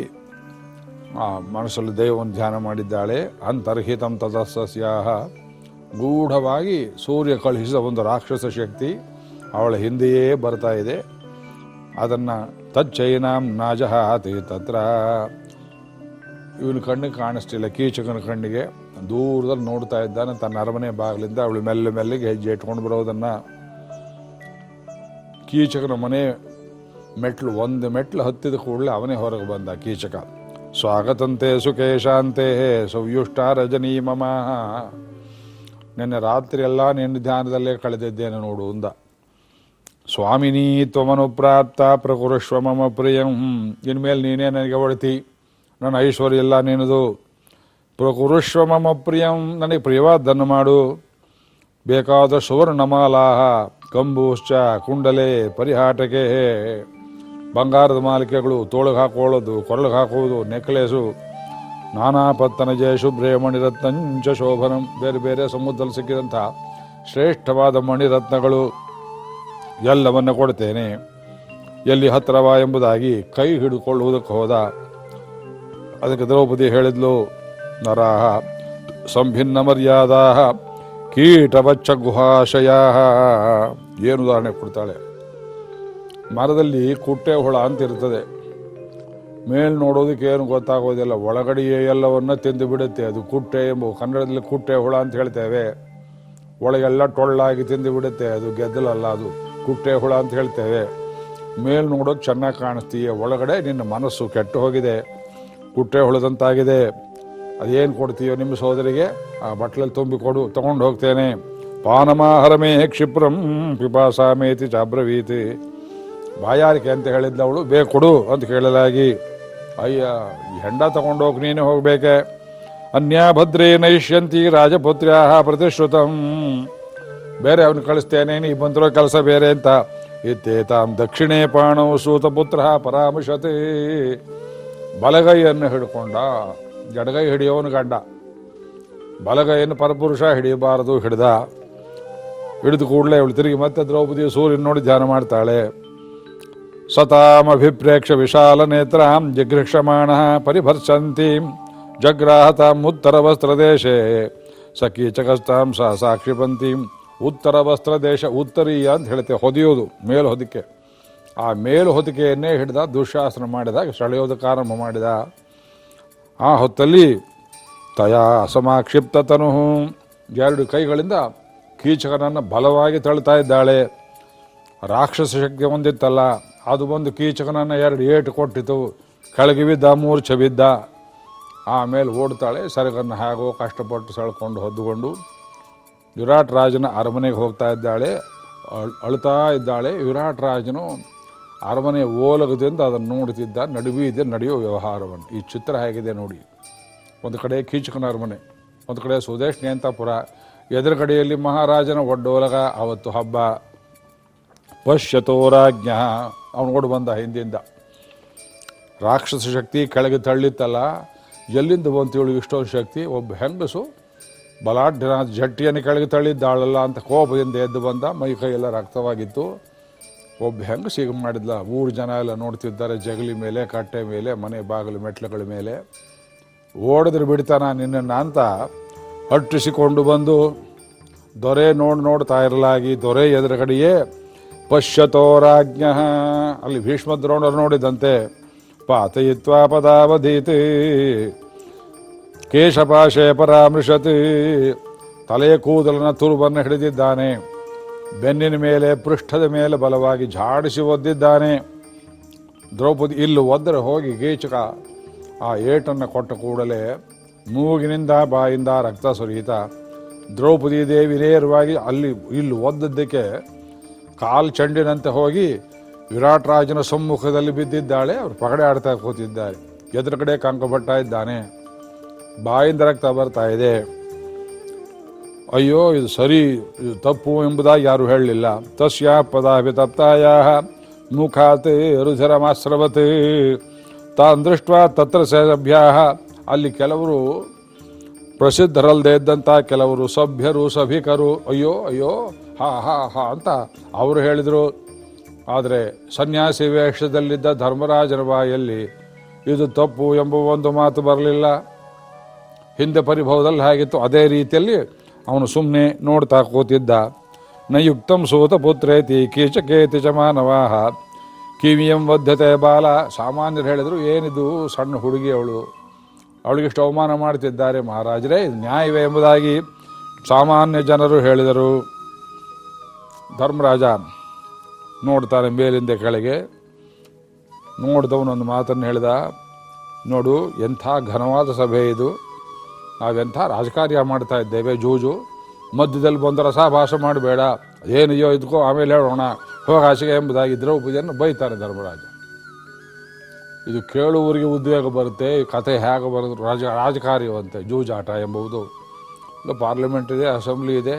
ಆ ಮನಸ್ಸಲ್ಲಿ ದೈವವನ್ನು ಧ್ಯಾನ ಮಾಡಿದ್ದಾಳೆ. ಅಂತರ್ಹಿತಂ ತದಸ್ಯಾಹ ಗೂಢವಾಗಿ ಸೂರ್ಯ ಕಳುಹಿಸಿದ ಒಂದು ರಾಕ್ಷಸ ಶಕ್ತಿ ಅವಳ ಹಿಂದೆಯೇ ಬರ್ತಾ ಇದೆ. ಅದನ್ನು ತಚ್ಚೈನಾಂ ನಾಜಹಾತಿ ತತ್ರ. ಇವನ ಕಣ್ಣಿಗೆ ಕಾಣಿಸ್ತಿಲ್ಲ, ಕೀಚಕನ ಕಣ್ಣಿಗೆ. ದೂರದಲ್ಲಿ ನೋಡ್ತಾ ಇದ್ದಾನೆ, ತನ್ನ ಅರಮನೆ ಬಾಗಿಲಿಂದ ಅವಳು ಮೆಲ್ಲ ಮೆಲ್ಲಿಗೆ ಹೆಜ್ಜೆ ಇಟ್ಕೊಂಡು ಬರೋದನ್ನು. ಕೀಚಕನ ಮನೆ ಮೆಟ್ಲು, ಒಂದು ಮೆಟ್ಲು ಹತ್ತಿದ ಕೂಡಲೇ ಅವನೇ ಹೊರಗೆ ಬಂದ ಕೀಚಕ. ಸ್ವಾಗತಂತೆ ಸುಖೇಶಾಂತೆ, ಸವ್ಯುಷ್ಟ ರಜನೀ ಮಮ. ನಿನ್ನೆ ರಾತ್ರಿ ಎಲ್ಲ ನಿನ್ನ ಧ್ಯಾನದಲ್ಲೇ ಕಳೆದಿದ್ದೇನೆ ನೋಡು, ಅಂದ. ಸ್ವಾಮಿನಿ ತ್ವಮನು ಪ್ರಾಪ್ತ ಪ್ರಕುರುಷ್ವ ಮಮ ಪ್ರಿಯಂ. ಇನ್ಮೇಲೆ ನೀನೇ ನನಗೆ ಒಡ್ತಿ ನನ್ನ ಐಶ್ವರ್ಯ ಎಲ್ಲ ನೀನದು. ಪ್ರಕುರುಷ್ವ ಮಮ ಪ್ರಿಯಂ, ನನಗೆ ಪ್ರಿಯವಾದ್ದನ್ನು ಮಾಡು. ಬೇಕಾದ ಸುವರ್ಣಮಾಲಾಹ, ಕಂಬೂಶ್ಚ, ಕುಂಡಲೆ, ಪರಿಹಾಟಕೆ. ಬಂಗಾರದ ಮಾಲಿಕೆಗಳು, ತೋಳಿಗೆ ಹಾಕೊಳ್ಳೋದು, ಕೊರಳಿಗೆ ಹಾಕುವುದು ನೆಕ್ಲೇಸು. ನಾನಾ ಪತ್ತನಜಯ ಶುಭ್ರೇ ಮಣಿರತ್ನಂಚ ಶೋಭನಂ. ಬೇರೆ ಬೇರೆ ಸಮುದ್ರದಲ್ಲಿ ಸಿಕ್ಕಿದಂಥ ಶ್ರೇಷ್ಠವಾದ ಮಣಿರತ್ನಗಳು. ಎಲ್ಲವನ್ನ ಕೊಡ್ತೇನೆ. ಎಲ್ಲಿ ಹತ್ತಿರವ ಎಂಬುದಾಗಿ ಕೈ ಹಿಡಿದುಕೊಳ್ಳುವುದಕ್ಕೆ ಹೋದ. ಅದಕ್ಕೆ ದ್ರೌಪದಿ ಹೇಳಿದ್ಲು, ನರಾಹ, ಸಂಭಿನ್ನ ಮರ್ಯಾದಾ ಕೀಟವಚ್ಚ ಗುಹಾಶಯ ಏನು ಉದಾಹರಣೆ ಕೊಡ್ತಾಳೆ. ಮರದಲ್ಲಿ ಕುಟ್ಟೆ ಹುಳ ಅಂತ ಇರ್ತದೆ ಮೇಲ್ ನೋಡೋದಕ್ಕೆ ಏನು ಗೊತ್ತಾಗೋದಿಲ್ಲ, ಒಳಗಡೆಯೇ ಎಲ್ಲವನ್ನ ತಿಂದು ಬಿಡುತ್ತೆ. ಅದು ಕುಟ್ಟೆ ಎಂಬ ಕನ್ನಡದಲ್ಲಿ ಕುಟ್ಟೆ ಹುಳ ಅಂತ ಹೇಳ್ತೇವೆ. ಒಳಗೆಲ್ಲ ಟೊಳ್ಳಾಗಿ ತಿಂದು ಬಿಡುತ್ತೆ. ಅದು ಗೆದ್ದಲಲ್ಲ ಅದು. ಕುಟ್ಟೆ ಹುಳ ಅಂತ ಹೇಳ್ತೇವೆ. ಮೇಲ್ ನೋಡೋಕೆ ಚೆನ್ನಾಗಿ ಕಾಣಿಸ್ತೀಯ ಒಳಗಡೆ ನಿನ್ನ ಮನಸ್ಸು ಕೆಟ್ಟು ಹೋಗಿದೆ. ಕುಟ್ಟೆ ಹುಳದಂತಾಗಿದೆ. ಅದೇನು ಕೊಡ್ತೀಯೋ ನಿಮ್ಮ ಸೋದರಿಗೆ, ಆ ಬಟ್ಲಲ್ಲಿ ತುಂಬಿ ಕೊಡು, ತಗೊಂಡು ಹೋಗ್ತೇನೆ. ಪಾನಮಾಹರಮೇ ಕ್ಷಿಪ್ರಂ ಪಿಪಾಸಾಮೇತಿ ಚಾಬ್ರವೀತಿ. ಬಾಯಾರಿಕೆ ಅಂತ ಹೇಳಿದ್ದವಳು ಬೇಕು ಕೊಡು ಅಂತ ಕೇಳಲಾಗಿ, ಅಯ್ಯ, ಈ ಹೆಂಡ ತಗೊಂಡೋಗಿ ನೀನೇ ಹೋಗ್ಬೇಕೆ? ಅನ್ಯಾಭದ್ರೇ ನೈಷ್ಯಂತಿ ರಾಜಪುತ್ರ್ಯಾ ಪ್ರತಿಶ್ರುತಂ. ಬೇರೆ ಅವನು ಕಳಿಸ್ತೇನೆ ಈ ಬಂದಿರೋ ಕೆಲಸ ಬೇರೆ ಅಂತ. ಇತ್ತೇತಾಂ ದಕ್ಷಿಣೇ ಪಾಣವು ಸೂತಪುತ್ರ ಪರಾಮಶತೆ. ಬಲಗೈಯನ್ನು ಹಿಡ್ಕೊಂಡ, ಜಡಗೈ ಹಿಡಿಯೋನು ಗಂಡ. ಬಲಗೈಯನ್ನು ಪರಪುರುಷ ಹಿಡಿಯಬಾರದು ಹಿಡ್ದ. ಹಿಡಿದು ಕೂಡಲೇ ಅವಳು ತಿರುಗಿ ಮತ್ತೆ ದ್ರೌಪದಿ ಸೂರ್ಯನ ನೋಡಿ ಧ್ಯಾನ ಮಾಡ್ತಾಳೆ. ಸತಾಮಭಿಪ್ರೇಕ್ಷ ವಿಶಾಲ ನೇತ್ರಾಂ ಜಿಘೃಕ್ಷಮಾಣ ಪರಿಭರ್ಸಂತಿ ಜಗ್ರಾಹತಾಂ ಉತ್ತರ ವಸ್ತ್ರದೇಶೇ ಸಕೀಚಕಸ್ತಾಂ ಸಹ ಸಾಕ್ಷಿಪಂತೀಂ. ಉತ್ತರ ವಸ್ತ್ರ ದೇಶ ಉತ್ತರೀಯ ಅಂತ ಹೇಳುತ್ತೆ, ಹೊದೆಯೋದು, ಮೇಲು ಹೊದಿಕೆ. ಆ ಮೇಲು ಹೊದಿಕೆಯನ್ನೇ ಹಿಡಿದ ದುಶಾಸನ ಮಾಡಿದ ಸೆಳೆಯೋದಕ್ಕೆ ಆರಂಭ ಮಾಡಿದ. ಆ ಹೊತ್ತಲ್ಲಿ ತಯಾ ಅಸಮಾಕ್ಷಿಪ್ತ ತನು ಎರಡು ಕೈಗಳಿಂದ ಕೀಚಕನನ್ನು ಬಲವಾಗಿ ತಳ್ತಾ ಇದ್ದಾಳೆ. ರಾಕ್ಷಸ ಶಕ್ತಿ ಹೊಂದಿತ್ತಲ್ಲ, ಅದು ಬಂದು ಕೀಚಕನನ್ನು ಎರಡು ಏಟು ಕೊಟ್ಟಿತು. ಕೆಳಗೆ ಬಿದ್ದ, ಮೂರ್ಛೆ ಬಿದ್ದ. ಆಮೇಲೆ ಓಡ್ತಾಳೆ, ಸರಗನ್ನು ಹಾಗೋ ಕಷ್ಟಪಟ್ಟು ಸೆಳ್ಕೊಂಡು ಹೊದ್ದುಕೊಂಡು. ವಿರಾಟ್ ರಾಜನ ಅರಮನೆಗೆ ಹೋಗ್ತಾ ಇದ್ದಾಳೆ, ಅಳ್- ಅಳ್ತಾ ಇದ್ದಾಳೆ. ವಿರಾಟ್ ರಾಜನು ಅರಮನೆ ಓಲಗದಿಂದ ಅದನ್ನು ನೋಡುತ್ತಿದ್ದ ನಡುವಿದೆ ನಡೆಯೋ ವ್ಯವಹಾರವನ್ನು. ಈ ಚಿತ್ರ ಹೇಗಿದೆ ನೋಡಿ. ಒಂದು ಕಡೆ ಕೀಚಕನ ಅರಮನೆ, ಒಂದು ಕಡೆ ಸುದೇಶ್ನಿ ಅಂತಪುರ ಎದುರುಗಡೆಯಲ್ಲಿ ಮಹಾರಾಜನ ಒಡ್ಡೋಲಗ ಅವತ್ತು ಹಬ್ಬ. ಪಶ್ಯತೋರಾಜ್ಞ. ಅವನು ಬಂದ ಹಿಂದಿಂದ. ರಾಕ್ಷಸ ಶಕ್ತಿ ಕೆಳಗೆ ತಳ್ಳಿತ್ತಲ್ಲ. ಎಲ್ಲಿಂದ ಬಂತು ಇವಳಿಗೆ ಇಷ್ಟೊಂದು ಶಕ್ತಿ? ಒಬ್ಬ ಹೆಂಗಸು ಬಲಾಢ್ಯನ ಜಟ್ಟಿಯನ್ನು ಕೆಳಗೆ ತಳ್ಳಿದ್ದಾಳಲ್ಲ ಅಂತ ಕೋಪದಿಂದ ಎದ್ದು ಬಂದ, ಮೈ ಕೈ ಎಲ್ಲ ರಕ್ತವಾಗಿತ್ತು. ಒಬ್ಬ ಹೆಂಗೆ ಸಿಗ ಮಾಡಿದ್ಲ? ಊರು ಜನ ಎಲ್ಲ ನೋಡ್ತಿದ್ದಾರೆ, ಜಗಲಿ ಮೇಲೆ, ಕಟ್ಟೆ ಮೇಲೆ, ಮನೆ ಬಾಗಿಲು ಮೆಟ್ಲುಗಳ ಮೇಲೆ. ಓಡಿದ್ರೆ ಬಿಡ್ತಾನ ನಿನ್ನನ್ನು ಅಂತ ಅಟ್ಟಿಸಿಕೊಂಡು ಬಂದು, ದೊರೆ ನೋಡಿ ನೋಡ್ತಾ ಇರಲಾಗಿ, ದೊರೆ ಎದುರುಗಡೆಯೇ, ಪಶ್ಯತೋರಾಜ್ಞ. ಅಲ್ಲಿ ಭೀಷ್ಮ ದ್ರೋಣರು ನೋಡಿದಂತೆ, ಪಾತಯಿತ್ವಾ ಪದಾವಧೀತಿ. ಕೇಶಪಾಶೆ ಪರಾಮೃಶತ್. ತಲೆಯ ಕೂದಲನ ತುರುಬನ್ನು ಹಿಡಿದಿದ್ದಾನೆ. ಬೆನ್ನಿನ ಮೇಲೆ, ಪೃಷ್ಠದ ಮೇಲೆ ಬಲವಾಗಿ ಝಾಡಿಸಿ ಒದ್ದಿದ್ದಾನೆ. ದ್ರೌಪದಿ, ಇಲ್ಲಿ ಒದ್ದರೆ ಹೋಗಿ ಗೀಚಕ. ಆ ಏಟನ್ನು ಕೊಟ್ಟ ಕೂಡಲೇ ಮೂಗಿನಿಂದ ಬಾಯಿಂದ ರಕ್ತ ಸುರಿಯಿತ. ದ್ರೌಪದಿ ದೇವಿ ನೇರವಾಗಿ, ಅಲ್ಲಿ, ಇಲ್ಲಿ ಒದ್ದದ್ದಕ್ಕೆ ಕಾಲ್ ಚೆಂಡಿನಂತೆ ಹೋಗಿ ವಿರಾಟ್ ರಾಜನ ಸಮ್ಮುಖದಲ್ಲಿ ಬಿದ್ದಿದ್ದಾಳೆ. ಅವರು ಪಗಡೆ ಆಡ್ತಾ ಕೂತಿದ್ದಾರೆ. ಎದುರುಗಡೆ ಕಂಕಭಟ್ಟ ಇದ್ದಾನೆ. ಬಾಯಿಂದ ರಕ್ತ ಬರ್ತಾ ಇದೆ. ಅಯ್ಯೋ, ಇದು ಸರಿ, ಇದು ತಪ್ಪು ಎಂಬುದಾಗಿ ಯಾರು ಹೇಳಲಿಲ್ಲ. ತಸ್ಯ ಪದಾಭಿತಪ್ತಾಯ ಮುಖಾತ್ ರುಧಿರಮಾಸ್ರವತ್. ತಾನ್ ದೃಷ್ಟ ತತ್ರ ಸಭ್ಯ ಅಲ್ಲಿ ಕೆಲವರು ಪ್ರಸಿದ್ಧರಲ್ಲದೆ ಇದ್ದಂಥ ಕೆಲವರು ಸಭ್ಯರು, ಸಭಿಕರು, ಅಯ್ಯೋ ಅಯ್ಯೋ, ಹಾ ಹಾ ಹಾ ಅಂತ ಅವರು ಹೇಳಿದರು. ಆದರೆ ಸನ್ಯಾಸಿ ವೇಷದಲ್ಲಿದ್ದ ಧರ್ಮರಾಜನ ಬಾಯಲ್ಲಿ ಇದು ತಪ್ಪು ಎಂಬ ಒಂದು ಮಾತು ಬರಲಿಲ್ಲ. ಹಿಂದೆ ಪರಿಭವದಲ್ಲಿ ಹಾಗಿತ್ತು. ಅದೇ ರೀತಿಯಲ್ಲಿ ಅವನು ಸುಮ್ಮನೆ ನೋಡ್ತಾ ಕೂತಿದ್ದ. ನಯುಕ್ತಂ ಸೂತ ಪುತ್ರೇತಿ ಕೀಚಕೇತಿ ಚ ಮಾನವಾಹ. ಕಿವಿಯಂ ಬದ್ಧತೆ ಬಾಲ. ಸಾಮಾನ್ಯರು ಹೇಳಿದ್ರು, ಏನಿದು ಸಣ್ಣ ಹುಡುಗಿ ಅವಳು? ಅವಳಿಗಿಷ್ಟು ಅವಮಾನ ಮಾಡ್ತಿದ್ದಾರೆ ಮಹಾರಾಜರೇ, ಇದು ನ್ಯಾಯವೇ ಎಂಬುದಾಗಿ ಸಾಮಾನ್ಯ ಜನರು ಹೇಳಿದರು. ಧರ್ಮರಾಜ ನೋಡ್ತಾನೆ ಮೇಲಿಂದ ಕೆಳಗೆ. ನೋಡಿದವನೊಂದು ಮಾತನ್ನು ಹೇಳಿದ, ನೋಡು, ಎಂಥ ಘನವಾದ ಸಭೆ ಇದು. ನಾವೆಂಥ ರಾಜಕಾರ್ಯ ಮಾಡ್ತಾ ಇದ್ದೇವೆ, ಜೂಜು. ಮಧ್ಯದಲ್ಲಿ ಬಂದು ರಸ ಭಾಷ ಮಾಡಬೇಡ. ಏನಿದೆಯೋ ಇದಕ್ಕೋ ಆಮೇಲೆ ಹೇಳೋಣ. ಹೋಗಾಸಿಗೆ ಎಂಬುದಾಗಿ ದ್ರೌಪದಿಯನ್ನು ಬೈತಾರೆ ಧರ್ಮರಾಜ. ಇದು ಕೇಳುವವರಿಗೆ ಉದ್ವೇಗ ಬರುತ್ತೆ, ಈ ಕಥೆ ಹೇಗೆ ಬರೋದು ರಾಜ, ರಾಜಕಾರ್ಯವಂತೆ, ಜೂಜಾಟ ಎಂಬುದು ಪಾರ್ಲಿಮೆಂಟ್ ಇದೆ ಅಸೆಂಬ್ಲಿ ಇದೆ.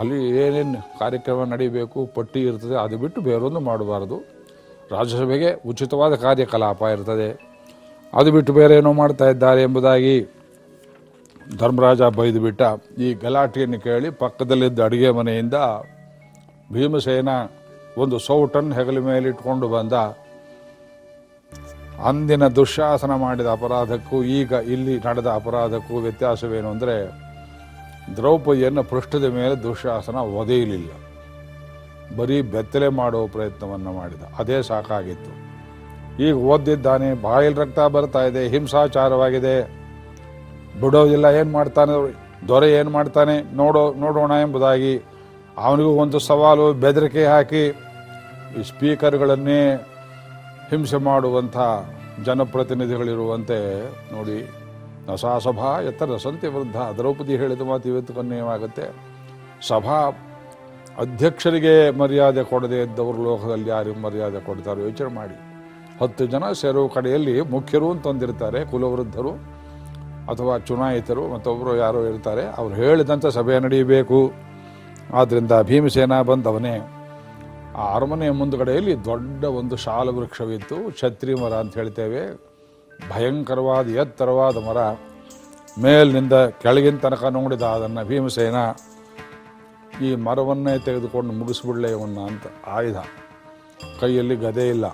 ಅಲ್ಲಿ ಏನೇನು ಕಾರ್ಯಕ್ರಮ ನಡೀಬೇಕು, ಪಟ್ಟಿ ಇರ್ತದೆ, ಅದು ಬಿಟ್ಟು ಬೇರೊಂದು ಮಾಡಬಾರ್ದು. ರಾಜ್ಯಸಭೆಗೆ ಉಚಿತವಾದ ಕಾರ್ಯಕಲಾಪ ಇರ್ತದೆ. ಅದು ಬಿಟ್ಟು ಬೇರೆ ಏನೋ ಮಾಡ್ತಾ ಇದ್ದಾರೆ ಎಂಬುದಾಗಿ ಧರ್ಮರಾಜ ಬೈದು ಬಿಟ್ಟ ಈ ಗಲಾಟೆಯನ್ನು ಕೇಳಿ ಪಕ್ಕದಲ್ಲಿದ್ದ ಅಡುಗೆ ಮನೆಯಿಂದ ಭೀಮಸೇನ ಒಂದು ಸೌಟನ್ನು ಹೆಗಲ ಮೇಲೆ ಇಟ್ಕೊಂಡು ಬಂದ. ಅಂದಿನ ದುಶ್ಯಾಸನ ಮಾಡಿದ ಅಪರಾಧಕ್ಕೂ ಈಗ ಇಲ್ಲಿ ನಡೆದ ಅಪರಾಧಕ್ಕೂ ವ್ಯತ್ಯಾಸವೇನು ಅಂದರೆ ದ್ರೌಪದಿಯನ್ನು ಪೃಷ್ಠದ ಮೇಲೆ ದುಶ್ಯಾಸನ ಒದೆಯಲಿಲ್ಲ. ಬರೀ ಬೆತ್ತಲೆ ಮಾಡುವ ಪ್ರಯತ್ನವನ್ನು ಮಾಡಿದ. ಅದೇ ಸಾಕಾಗಿತ್ತು. ಈಗ ಓದಿದ್ದಾನೆ ಬಾಯಲ್ಲಿ ರಕ್ತ ಬರ್ತಾ ಇದೆ, ಹಿಂಸಾಚಾರವಾಗಿದೆ. ಬಿಡೋದಿಲ್ಲ ಏನು ಮಾಡ್ತಾನೆ ದೊರೆ ಏನು ಮಾಡ್ತಾನೆ? ನೋಡೋ, ನೋಡೋಣ ಎಂಬುದಾಗಿ ಅವನಿಗೂ ಒಂದು ಸವಾಲು, ಬೆದರಿಕೆ ಹಾಕಿ ಈ ಸ್ಪೀಕರ್ಗಳನ್ನೇ ಹಿಂಸೆ ಮಾಡುವಂಥ ಜನಪ್ರತಿನಿಧಿಗಳಿರುವಂತೆ ನೋಡಿ. ನಸಾ ಸಭಾ ಎತ್ತರ ಸಂತೆ ವೃದ್ಧ ದ್ರೌಪದಿ ಹೇಳಿದ ಮಾತು ಇವತ್ತು ಕನ್ಯವಾಗುತ್ತೆ ಸಭಾ ಅಧ್ಯಕ್ಷರಿಗೆ ಮರ್ಯಾದೆ ಕೊಡದೇ ಇದ್ದವರು ಲೋಕದಲ್ಲಿ ಯಾರಿಗೆ ಮರ್ಯಾದೆ ಕೊಡ್ತಾರೋ ಯೋಚನೆ ಮಾಡಿ. ಹತ್ತು ಜನ ಸೇರುವ ಕಡೆಯಲ್ಲಿ ಮುಖ್ಯರು ಅಂತಂದಿರ್ತಾರೆ, ಕುಲವೃದ್ಧರು. ಅಥವಾ ಚುನಾಯಿತರು ಮತ್ತೊಬ್ಬರು ಯಾರೋ ಇರ್ತಾರೆ ಅವ್ರು ಹೇಳಿದಂಥ ಸಭೆ ನಡೆಯಬೇಕು. ಆದ್ದರಿಂದ ಭೀಮಸೇನ ಬಂದವನೇ, ಆ ಅರಮನೆಯ ಮುಂದುಗಡೆಯಲ್ಲಿ ದೊಡ್ಡ ಒಂದು ಶಾಲ ವೃಕ್ಷವಿತ್ತು ಛತ್ರಿ ಮರ ಅಂತ ಹೇಳ್ತೇವೆ. ಭಯಂಕರವಾದ, ಎತ್ತರವಾದ ಮರ. ಮೇಲಿನಿಂದ ಕೆಳಗಿನ ತನಕ ನೋಡಿದ ಅದನ್ನು ಭೀಮಸೇನ, ಈ ಮರವನ್ನೇ ತೆಗೆದುಕೊಂಡು ಮುಗಿಸ್ಬಿಡ್ಲೆ ಇವನ್ನ ಅಂತ ಆಯುಧ. ಕೈಯಲ್ಲಿ ಗದೆ ಇಲ್ಲ.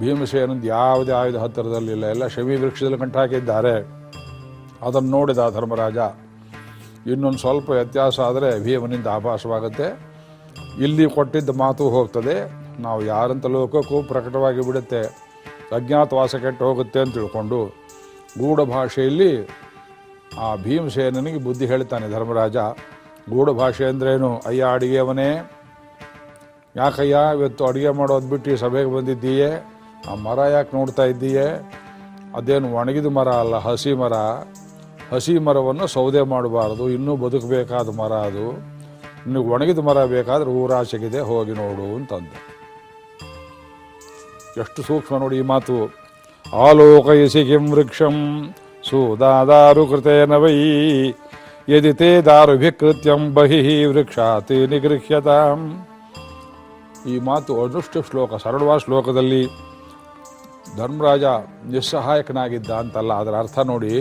ಭೀಮಸೇನಂದು ಯಾವುದೇ ಆಯುಧ ಹತ್ತಿರದಲ್ಲಿಲ್ಲ. ಎಲ್ಲ ಶಮಿ ವೃಕ್ಷದಲ್ಲಿ ಕಂಟಾಕಿದ್ದಾರೆ ಅದನ್ನು ನೋಡಿದ ಧರ್ಮರಾಜ, ಇನ್ನೊಂದು ಸ್ವಲ್ಪ ವ್ಯತ್ಯಾಸ ಆದರೆ ಭೀಮನಿಂದ ಆಭಾಸವಾಗುತ್ತೆ. ಇಲ್ಲಿ ಕೊಟ್ಟಿದ್ದ ಮಾತು ಹೋಗ್ತದೆ. ನಾವು ಯಾರಂತ ಲೋಕಕ್ಕೂ ಪ್ರಕಟವಾಗಿ ಬಿಡುತ್ತೆ. ಅಜ್ಞಾತವಾಸ ಕೆಟ್ಟು ಹೋಗುತ್ತೆ ಅಂತ ತಿಳ್ಕೊಂಡು ಗೂಢ ಭಾಷೆಯಲ್ಲಿ ಆ ಭೀಮಸೇನನಿಗೆ ಬುದ್ಧಿ ಹೇಳ್ತಾನೆ ಧರ್ಮರಾಜ. ಗೂಢ ಭಾಷೆ ಅಂದ್ರೇನು? ಅಯ್ಯ, ಅಡಿಗೆಯವನೇ, ಯಾಕಯ್ಯ, ಇವತ್ತು ಅಡುಗೆ ಮಾಡೋದು ಬಿಟ್ಟು ಸಭೆಗೆ ಬಂದಿದ್ದೀಯೇ? ಆ ಮರ ಯಾಕೆ ನೋಡ್ತಾ ಇದ್ದೀಯೇ? ಅದೇನು ಒಣಗಿದ ಮರ ಅಲ್ಲ, ಹಸಿ ಮರ? ಹಸಿ ಮರವನ್ನು ಸೌದೆ ಮಾಡಬಾರದು, ಇನ್ನೂ ಬದುಕಬೇಕಾದ ಮರ ಅದು. ನಿನಗೆ ಒಣಗಿದ ಮರ ಬೇಕಾದ್ರೆ ಊರಾಚೆಗಿದೆ ಹೋಗಿ ನೋಡು ಅಂತಂದು. ಎಷ್ಟು ಸೂಕ್ಷ್ಮ ನೋಡಿ ಈ ಮಾತು. ಆಲೋಕಯಿಸಿ ಕಿಂ ವೃಕ್ಷಂ, ಸುದಾದಾರು ಕೃತೇನ ವೈ ಯದಿ ತೇ ದಾರುಭಿಕೃತ್ಯಂ ಬಹಿ ವೃಕ್ಷಾತಿ ನಿಗೃಹ್ಯತಾಂ. ಈ ಮಾತು ಅನುಷ್ಠ ಶ್ಲೋಕ, ಸರಳವಾದ ಶ್ಲೋಕದಲ್ಲಿ ಧರ್ಮರಾಜ ನಿಸ್ಸಹಾಯಕನಾಗಿದ್ದ ಅಂತಲ್ಲ, ಅದರ ಅರ್ಥ ನೋಡಿ.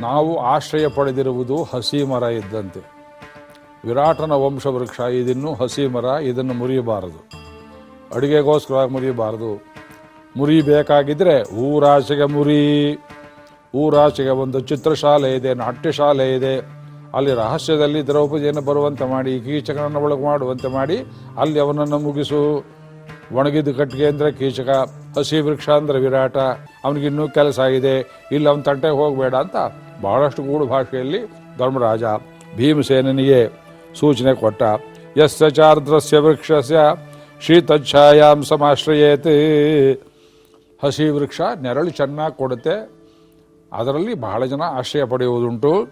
ನಾವು ಆಶ್ರಯ ಪಡೆದಿರುವುದು ಹಸಿ ಮರ ಇದ್ದಂತೆ. ವಿರಾಟನ ವಂಶವೃಕ್ಷ, ಇದನ್ನು ಹಸಿ ಮರ ಇದನ್ನು ಮುರಿಯಬಾರದು. ಅಡುಗೆಗೋಸ್ಕರ ಮುರಿಯಬಾರದು. ಮುರಿಬೇಕಾಗಿದ್ದರೆ ಊರಾಚೆಗೆ ಮುರಿ. ಊರಾಚೆಗೆ ಒಂದು ಚಿತ್ರಶಾಲೆ ಇದೆ, ನಾಟ್ಯಶಾಲೆ ಇದೆ. ಅಲ್ಲಿ ರಹಸ್ಯದಲ್ಲಿ ದ್ರೌಪದಿಯನ್ನು ಬರುವಂತೆ ಮಾಡಿ, ಕೀಚಕನನ್ನು ಒಳಗೆ ಮಾಡುವಂತೆ ಮಾಡಿ, ಅಲ್ಲಿ ಅವನನ್ನು ಮುಗಿಸು. ಒಣಗಿದ ಕಟ್ಟಿಗೆ ಅಂದರೆ ಕೀಚಕ, ಹಸಿ ವೃಕ್ಷ ಅಂದರೆ ವಿರಾಟ. ಅವನಿಗಿನ್ನೂ ಕೆಲಸ ಆಗಿದೆ ಇಲ್ಲಿ, ಅವನ ತಂಟೆಗೆ ಹೋಗಬೇಡ ಅಂತ ಬಹಳಷ್ಟು ಗೂಢ ಭಾಷೆಯಲ್ಲಿ ಧರ್ಮರಾಜ ಭೀಮಸೇನನಿಗೆ ಸೂಚನೆ ಕೊಟ್ಟ. ಯಸ್ಯ ಚಾರ್ದ್ರಸ್ಯ ವೃಕ್ಷಸ್ಯ ಶೀತಛಾಯಾಂ ಸಮಾಶ್ರಯೇತಿ. ಹಸಿ ವೃಕ್ಷ ನೆರಳು ಚೆನ್ನಾಗಿ ಕೊಡುತ್ತೆ. ಅದರಲ್ಲಿ ಬಹಳ ಜನ ಆಶ್ರಯ ಪಡೆಯುವುದುಂಟು.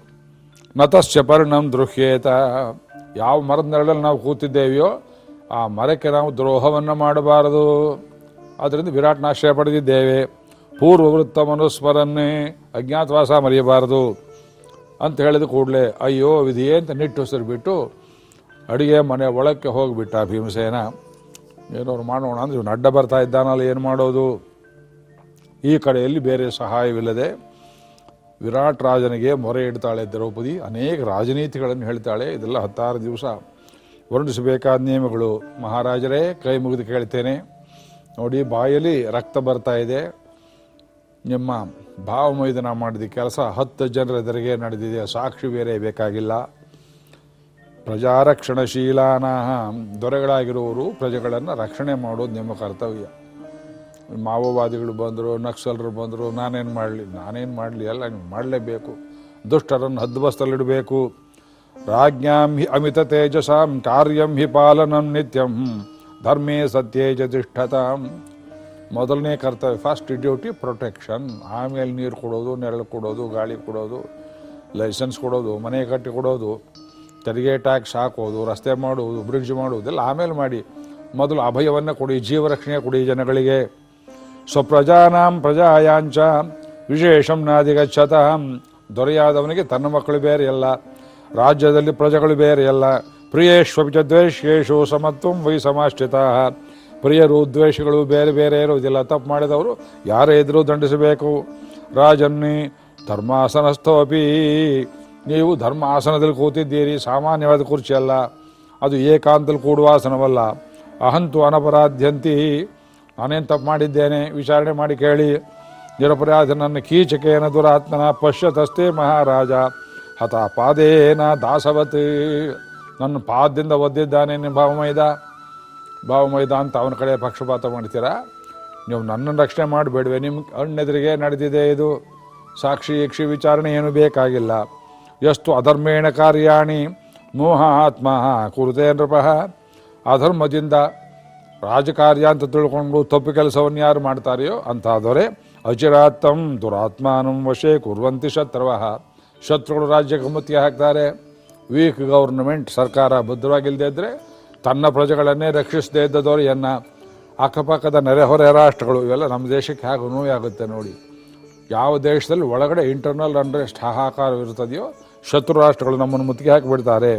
ನತಸ್ಯ ಪರಿಣಾಮ ದೃಹ್ಯೇತ. ಯಾವ ಮರದ ನೆರಳಲ್ಲಿ ನಾವು ಕೂತಿದ್ದೇವೆಯೋ ಆ ಮರಕ್ಕೆ ನಾವು ದ್ರೋಹವನ್ನು ಮಾಡಬಾರದು. ಅದರಿಂದ ವಿರಾಟ್ನ ಆಶ್ರಯ ಪಡೆದಿದ್ದೇವೆ. ಪೂರ್ವವೃತ್ತ ಮನುಸ್ಮರನ್ನೇ ಅಜ್ಞಾತವಾಸ ಮರೆಯಬಾರದು ಅಂತ ಹೇಳಿದ ಕೂಡಲೇ, ಅಯ್ಯೋ ವಿಧಿಯೇ ಅಂತ ನಿಟ್ಟುಸಿರು ಬಿಟ್ಟು ಅಡುಗೆ ಮನೆ ಒಳಕ್ಕೆ ಹೋಗಿಬಿಟ್ಟ ಭೀಮಸೇನ. ಏನೋರು ಮಾಡೋಣ ಅಂದ್ರೆ ಇವನು ಅಡ್ಡ ಬರ್ತಾ ಇದ್ದಾನಲ್ಲ, ಏನು ಮಾಡೋದು? ಈ ಕಡೆಯಲ್ಲಿ ಬೇರೆ ಸಹಾಯವಿಲ್ಲದೆ ವಿರಾಟ್ ರಾಜನಿಗೆ ಮೊರೆ ಇಡ್ತಾಳೆ ದ್ರೌಪದಿ. ಅನೇಕ ರಾಜನೀತಿಗಳನ್ನು ಹೇಳ್ತಾಳೆ. ಇದೆಲ್ಲ ಹತ್ತಾರು ದಿವಸ ವರ್ಣಿಸಬೇಕಾದ ನಿಯಮಗಳು. ಮಹಾರಾಜರೇ, ಕೈ ಮುಗಿದು ಕೇಳ್ತೇನೆ. ನೋಡಿ, ಬಾಯಲ್ಲಿ ರಕ್ತ ಬರ್ತಾ ಇದೆ. ನಿಮ್ಮ ಭಾವಮೈದನ ಮಾಡಿದ ಕೆಲಸ ಹತ್ತು ಜನರ ಎದುರಿಗೆ ನಡೆದಿದೆ. ಸಾಕ್ಷಿ ಬೇರೆ ಬೇಕಾಗಿಲ್ಲ. ಪ್ರಜಾರಕ್ಷಣಶೀಲಾನ ದೊರೆಗಳಾಗಿರುವವರು ಪ್ರಜೆಗಳನ್ನು ರಕ್ಷಣೆ ಮಾಡೋದು ನಿಮ್ಮ ಕರ್ತವ್ಯ. ಮಾವೋವಾದಿಗಳು ಬಂದರು, ನಕ್ಸಲರು ಬಂದರು, ನಾನೇನು ಮಾಡಲಿ ನಾನೇನು ಮಾಡಲಿ, ಎಲ್ಲ ನೀವು ಮಾಡಲೇಬೇಕು. ದುಷ್ಟರನ್ನು ಹದ್ದುಬಸ್ತಲ್ಲಿಡಬೇಕು ರಾಜ್ಞಾಂ ಹಿ ಅಮಿತ ತೇಜಸಾಂ, ಕಾರ್ಯಂ ಹಿ ಪಾಲನಂ ನಿತ್ಯಂ, ಧರ್ಮೇ ಸತ್ಯೇ ಚ ತಿಷ್ಠತಾಂ. ಮೊದಲನೇ ಕರ್ತವ್ಯ ಫಸ್ಟ್ ಡ್ಯೂಟಿ ಪ್ರೊಟೆಕ್ಷನ್ ಆಮೇಲೆ ನೀರು ಕೊಡೋದು, ನೆರಳು ಕೊಡೋದು, ಗಾಳಿ ಕೊಡೋದು ಲೈಸೆನ್ಸ್ ಕೊಡೋದು, ಮನೆ ಕಟ್ಟಿ ಕೊಡೋದು, ತೆರಿಗೆ ಟ್ಯಾಕ್ಸ್ ಹಾಕೋದು, ರಸ್ತೆ ಮಾಡುವುದು ಬ್ರಿಡ್ಜ್ ಮಾಡುವುದೆಲ್ಲ ಆಮೇಲೆ ಮಾಡಿ. ಮೊದಲು ಅಭಯವನ್ನು ಕೊಡಿ, ಜೀವರಕ್ಷಣೆ ಕೊಡಿ ಜನಗಳಿಗೆ. ಸ್ವಪ್ರಜಾನಾಂ ಪ್ರಜಾಯಾಂಚ, ವಿಶೇಷಂ ನಾದಿಗಚ್ಚತ ದೊರೆಯಾದವನಿಗೆ ತನ್ನ ಮಕ್ಕಳು ಬೇರೆಯಲ್ಲ ರಾಜ್ಯದಲ್ಲಿ ಪ್ರಜೆಗಳು ಬೇರೆಯಲ್ಲ ಪ್ರಿಯೇಶ್ವಚ ದ್ವೇಷೇಶು ಸಮತ್ವಂ ವೈ ಸಮಾಶ್ರಿತ. ಪ್ರಿಯರು, ದ್ವೇಷಗಳು ಬೇರೆ ಬೇರೆ ಇರುವುದಿಲ್ಲ. ತಪ್ಪು ಮಾಡಿದವರು ಯಾರೇ ಇದ್ರೂ ದಂಡಿಸಬೇಕು. ರಾಜನ್ನಿ ಧರ್ಮಾಸನಸ್ಥೋಪಿ. ನೀವು ಧರ್ಮ ಆಸನದಲ್ಲಿ ಕೂತಿದ್ದೀರಿ, ಸಾಮಾನ್ಯವಾದ ಕುರ್ಚಿ ಅಲ್ಲ. ಅದು ಏಕಾಂತದಲ್ಲಿ ಕೂಡುವ ಆಸನವಲ್ಲ. ಅಹಂತು ಅನಪರಾಧ್ಯಂತಿ. ನಾನೇನು ತಪ್ಪು ಮಾಡಿದ್ದೇನೆ? ವಿಚಾರಣೆ ಮಾಡಿ ಕೇಳಿ. ನಿರಪರಾಧ ನನ್ನ ಕೀಚಕೇನ ದುರಾತ್ಮನ ಪಶ್ಯತಸ್ತೇ ಮಹಾರಾಜ. ಹತ ಪಾದೇನ ದಾಸವತ್. ನನ್ನ ಪಾದದಿಂದ ಒದ್ದಿದ್ದಾನೆ ನಿಮ್ಮ ಭಾವಮೈದ ಭಾವಮೈದ ಅಂತ ಅವನ ಕಡೆ ಪಕ್ಷಪಾತ ಮಾಡ್ತೀರಾ? ನೀವು ನನ್ನನ್ನು ರಕ್ಷಣೆ ಮಾಡಬೇಡವೆ. ನಿಮ್ಮ ಅಣ್ಣೆದುರಿಗೆ ನಡೆದಿದೆ ಇದು. ಸಾಕ್ಷಿ, ಯಕ್ಷಿ ವಿಚಾರಣೆ ಏನು ಬೇಕಾಗಿಲ್ಲ. ಎಷ್ಟು ಅಧರ್ಮೇಣ ಕಾರ್ಯಾಣಿ ಮೋಹ ಆತ್ಮ ಕುರುತೆ ನೃಪಃ. ಅಧರ್ಮದಿಂದ ರಾಜಕಾರ್ಯ ಅಂತ ತಿಳ್ಕೊಂಡು ತಪ್ಪು ಕೆಲಸವನ್ನು ಯಾರು ಮಾಡ್ತಾರೆಯೋ ಅಂತಾದರೆ ಅಚಿರಾತ್ತಂ ದುರಾತ್ಮಾನಂ ವಶೇ ಕುರುವಂತಿ ಶತ್ರುವ. ಶತ್ರುಗಳು ರಾಜ್ಯಕ್ಕೆ ಮುತ್ತಿಗೆ ಹಾಕ್ತಾರೆ. ವೀಕ್ ಗೌರ್ನಮೆಂಟ್ ಸರ್ಕಾರ ಭದ್ರವಾಗಿಲ್ಲದೆ ಇದ್ದರೆ ತನ್ನ ಪ್ರಜೆಗಳನ್ನೇ ರಕ್ಷಿಸದೇ ಇದ್ದದವರು ದೊರೆಯನ್ನ ಅಕ್ಕಪಕ್ಕದ ನೆರೆಹೊರೆ ರಾಷ್ಟ್ರಗಳು, ಇವೆಲ್ಲ ನಮ್ಮ ದೇಶಕ್ಕೆ ಹೇಗೆ ನೋವಾಗುತ್ತೆ ನೋಡಿ. ಯಾವ ದೇಶದಲ್ಲಿ ಒಳಗಡೆ ಇಂಟರ್ನಲ್ ಅನ್ರೆಸ್ಟ್ ಹಾಹಾಕಾರವಿರುತ್ತದೆಯೋ ಶತ್ರು ರಾಷ್ಟ್ರಗಳು ನಮ್ಮನ್ನು ಮುತ್ತಿಗೆ ಹಾಕಿಬಿಡ್ತಾರೆ.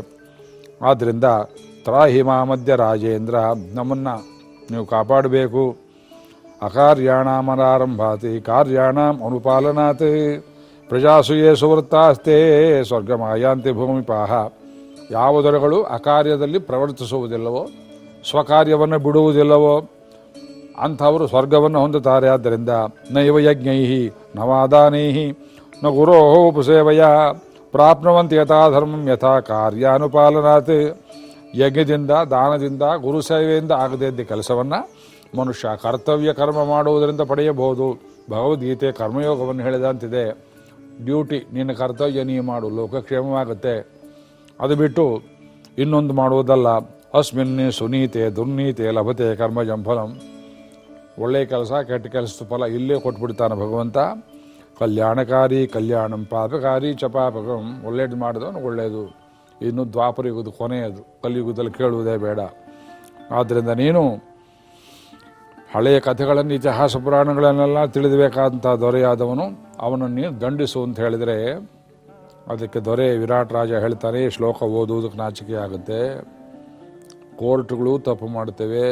ಆದ್ದರಿಂದ ತ್ರಾಹಿಮಾ ಮಧ್ಯ ರಾಜೇಂದ್ರ, ನಮ್ಮನ್ನು ನೀವು ಕಾಪಾಡಬೇಕು. ಅಕಾರ್ಯಾಣಾಮನಾರಂಭಾತಿ, ಕಾರ್ಯಾಣಾಂ ಅನುಪಾಲನಾತ್, ಪ್ರಜಾಸುಯೇ ಸುವೃತ್ತಾಸ್ತೆ, ಸ್ವರ್ಗಮಾಯಾಂತಿ ಭೂಮಿಪಾಹ. ಯಾವ ದೊರೆಗಳು ಅಕಾರ್ಯದಲ್ಲಿ ಪ್ರವರ್ತಿಸುವುದಿಲ್ಲವೋ, ಸ್ವಕಾರ್ಯವನ್ನು ಬಿಡುವುದಿಲ್ಲವೋ, ಅಂಥವರು ಸ್ವರ್ಗವನ್ನು ಹೊಂದುತ್ತಾರೆ. ಆದ್ದರಿಂದ ನೈವ ಯಜ್ಞೈಹಿ ನವಾದಾನೈಹಿ ನ ಗುರೋಹೋ ಉಪಸೇವಯ ಪ್ರಾಪ್ನುವಂತ ಯಥಾ ಧರ್ಮಂ ಯಥಾ ಕಾರ್ಯಾನುಪಾಲನಾತ್. ಯಜ್ಞದಿಂದ, ದಾನದಿಂದ, ಗುರು ಸೇವೆಯಿಂದ ಆಗದೇ ಇದ್ದ ಕೆಲಸವನ್ನು ಮನುಷ್ಯ ಕರ್ತವ್ಯ ಕರ್ಮ ಮಾಡುವುದರಿಂದ ಪಡೆಯಬಹುದು. ಭಗವದ್ಗೀತೆ ಕರ್ಮಯೋಗವನ್ನು ಹೇಳಿದಂತಿದೆ. ಡ್ಯೂಟಿ, ನಿನ್ನ ಕರ್ತವ್ಯ ನೀ ಮಾಡು, ಲೋಕಕ್ಷೇಮವಾಗುತ್ತೆ. ಅದು ಬಿಟ್ಟು ಇನ್ನೊಂದು ಮಾಡುವುದಲ್ಲ. ಅಸ್ಮಿನ್ ಸುನೀತೆ ದುರ್ನೀತೆ ಲಭತೆ ಕರ್ಮಜಂ ಫಲಂ. ಒಳ್ಳೆಯ ಕೆಲಸ, ಕೆಟ್ಟ ಕೆಲಸದ ಫಲ ಇಲ್ಲೇ ಕೊಟ್ಬಿಡ್ತಾನೆ ಭಗವಂತ. ಕಲ್ಯಾಣಕಾರಿ, ಕಲ್ಯಾಣಂ ಪಾಪಕಾರಿ ಚಪಾಪಕಂ ಪಾಪಕಂ. ಒಳ್ಳೇದು ಮಾಡಿದವನು ಒಳ್ಳೆಯದು ಇನ್ನು ದ್ವಾಪರ ಯುಗದ ಕೊನೆಯದು. ಕಲಿಯುಗದಲ್ಲಿ ಕೇಳುವುದೇ ಬೇಡ. ಆದ್ದರಿಂದ ನೀನು ಹಳೆಯ ಕಥೆಗಳನ್ನು, ಇತಿಹಾಸ ಪುರಾಣಗಳನ್ನೆಲ್ಲ ತಿಳಿದಬೇಕಾದಂಥ ದೊರೆಯಾದವನು. ಅವನನ್ನು ನೀನು ದಂಡಿಸು ಅಂತ ಹೇಳಿದರೆ ಅದಕ್ಕೆ ದೊರೆ ವಿರಾಟ್ ರಾಜ ಹೇಳ್ತಾನೆ ಶ್ಲೋಕ ಓದುವುದಕ್ಕೆ ನಾಚಿಕೆ ಆಗುತ್ತೆ. ಕೋರ್ಟ್ಗಳು ತಪ್ಪು ಮಾಡ್ತೇವೆ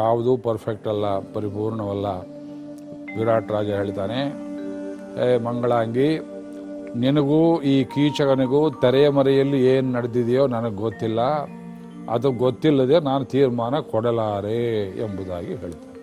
ಯಾವುದೂ ಪರ್ಫೆಕ್ಟ್ ಅಲ್ಲ, ಪರಿಪೂರ್ಣವಲ್ಲ. ವಿರಾಟ್ ರಾಜ ಹೇಳ್ತಾನೆ, ಏ ಮಂಗಳಾಂಗಿ, ನಿನಗೂ ಈ ಕೀಚಕನಿಗೂ ತೆರೆಯ ಮರೆಯಲ್ಲಿ ಏನು ನಡೆದಿದೆಯೋ ನನಗೆ ಗೊತ್ತಿಲ್ಲ. ಅದು ಗೊತ್ತಿಲ್ಲದೆ ನಾನು ತೀರ್ಮಾನ ಕೊಡಲಾರೆ ಎಂಬುದಾಗಿ ಹೇಳ್ತಾನೆ.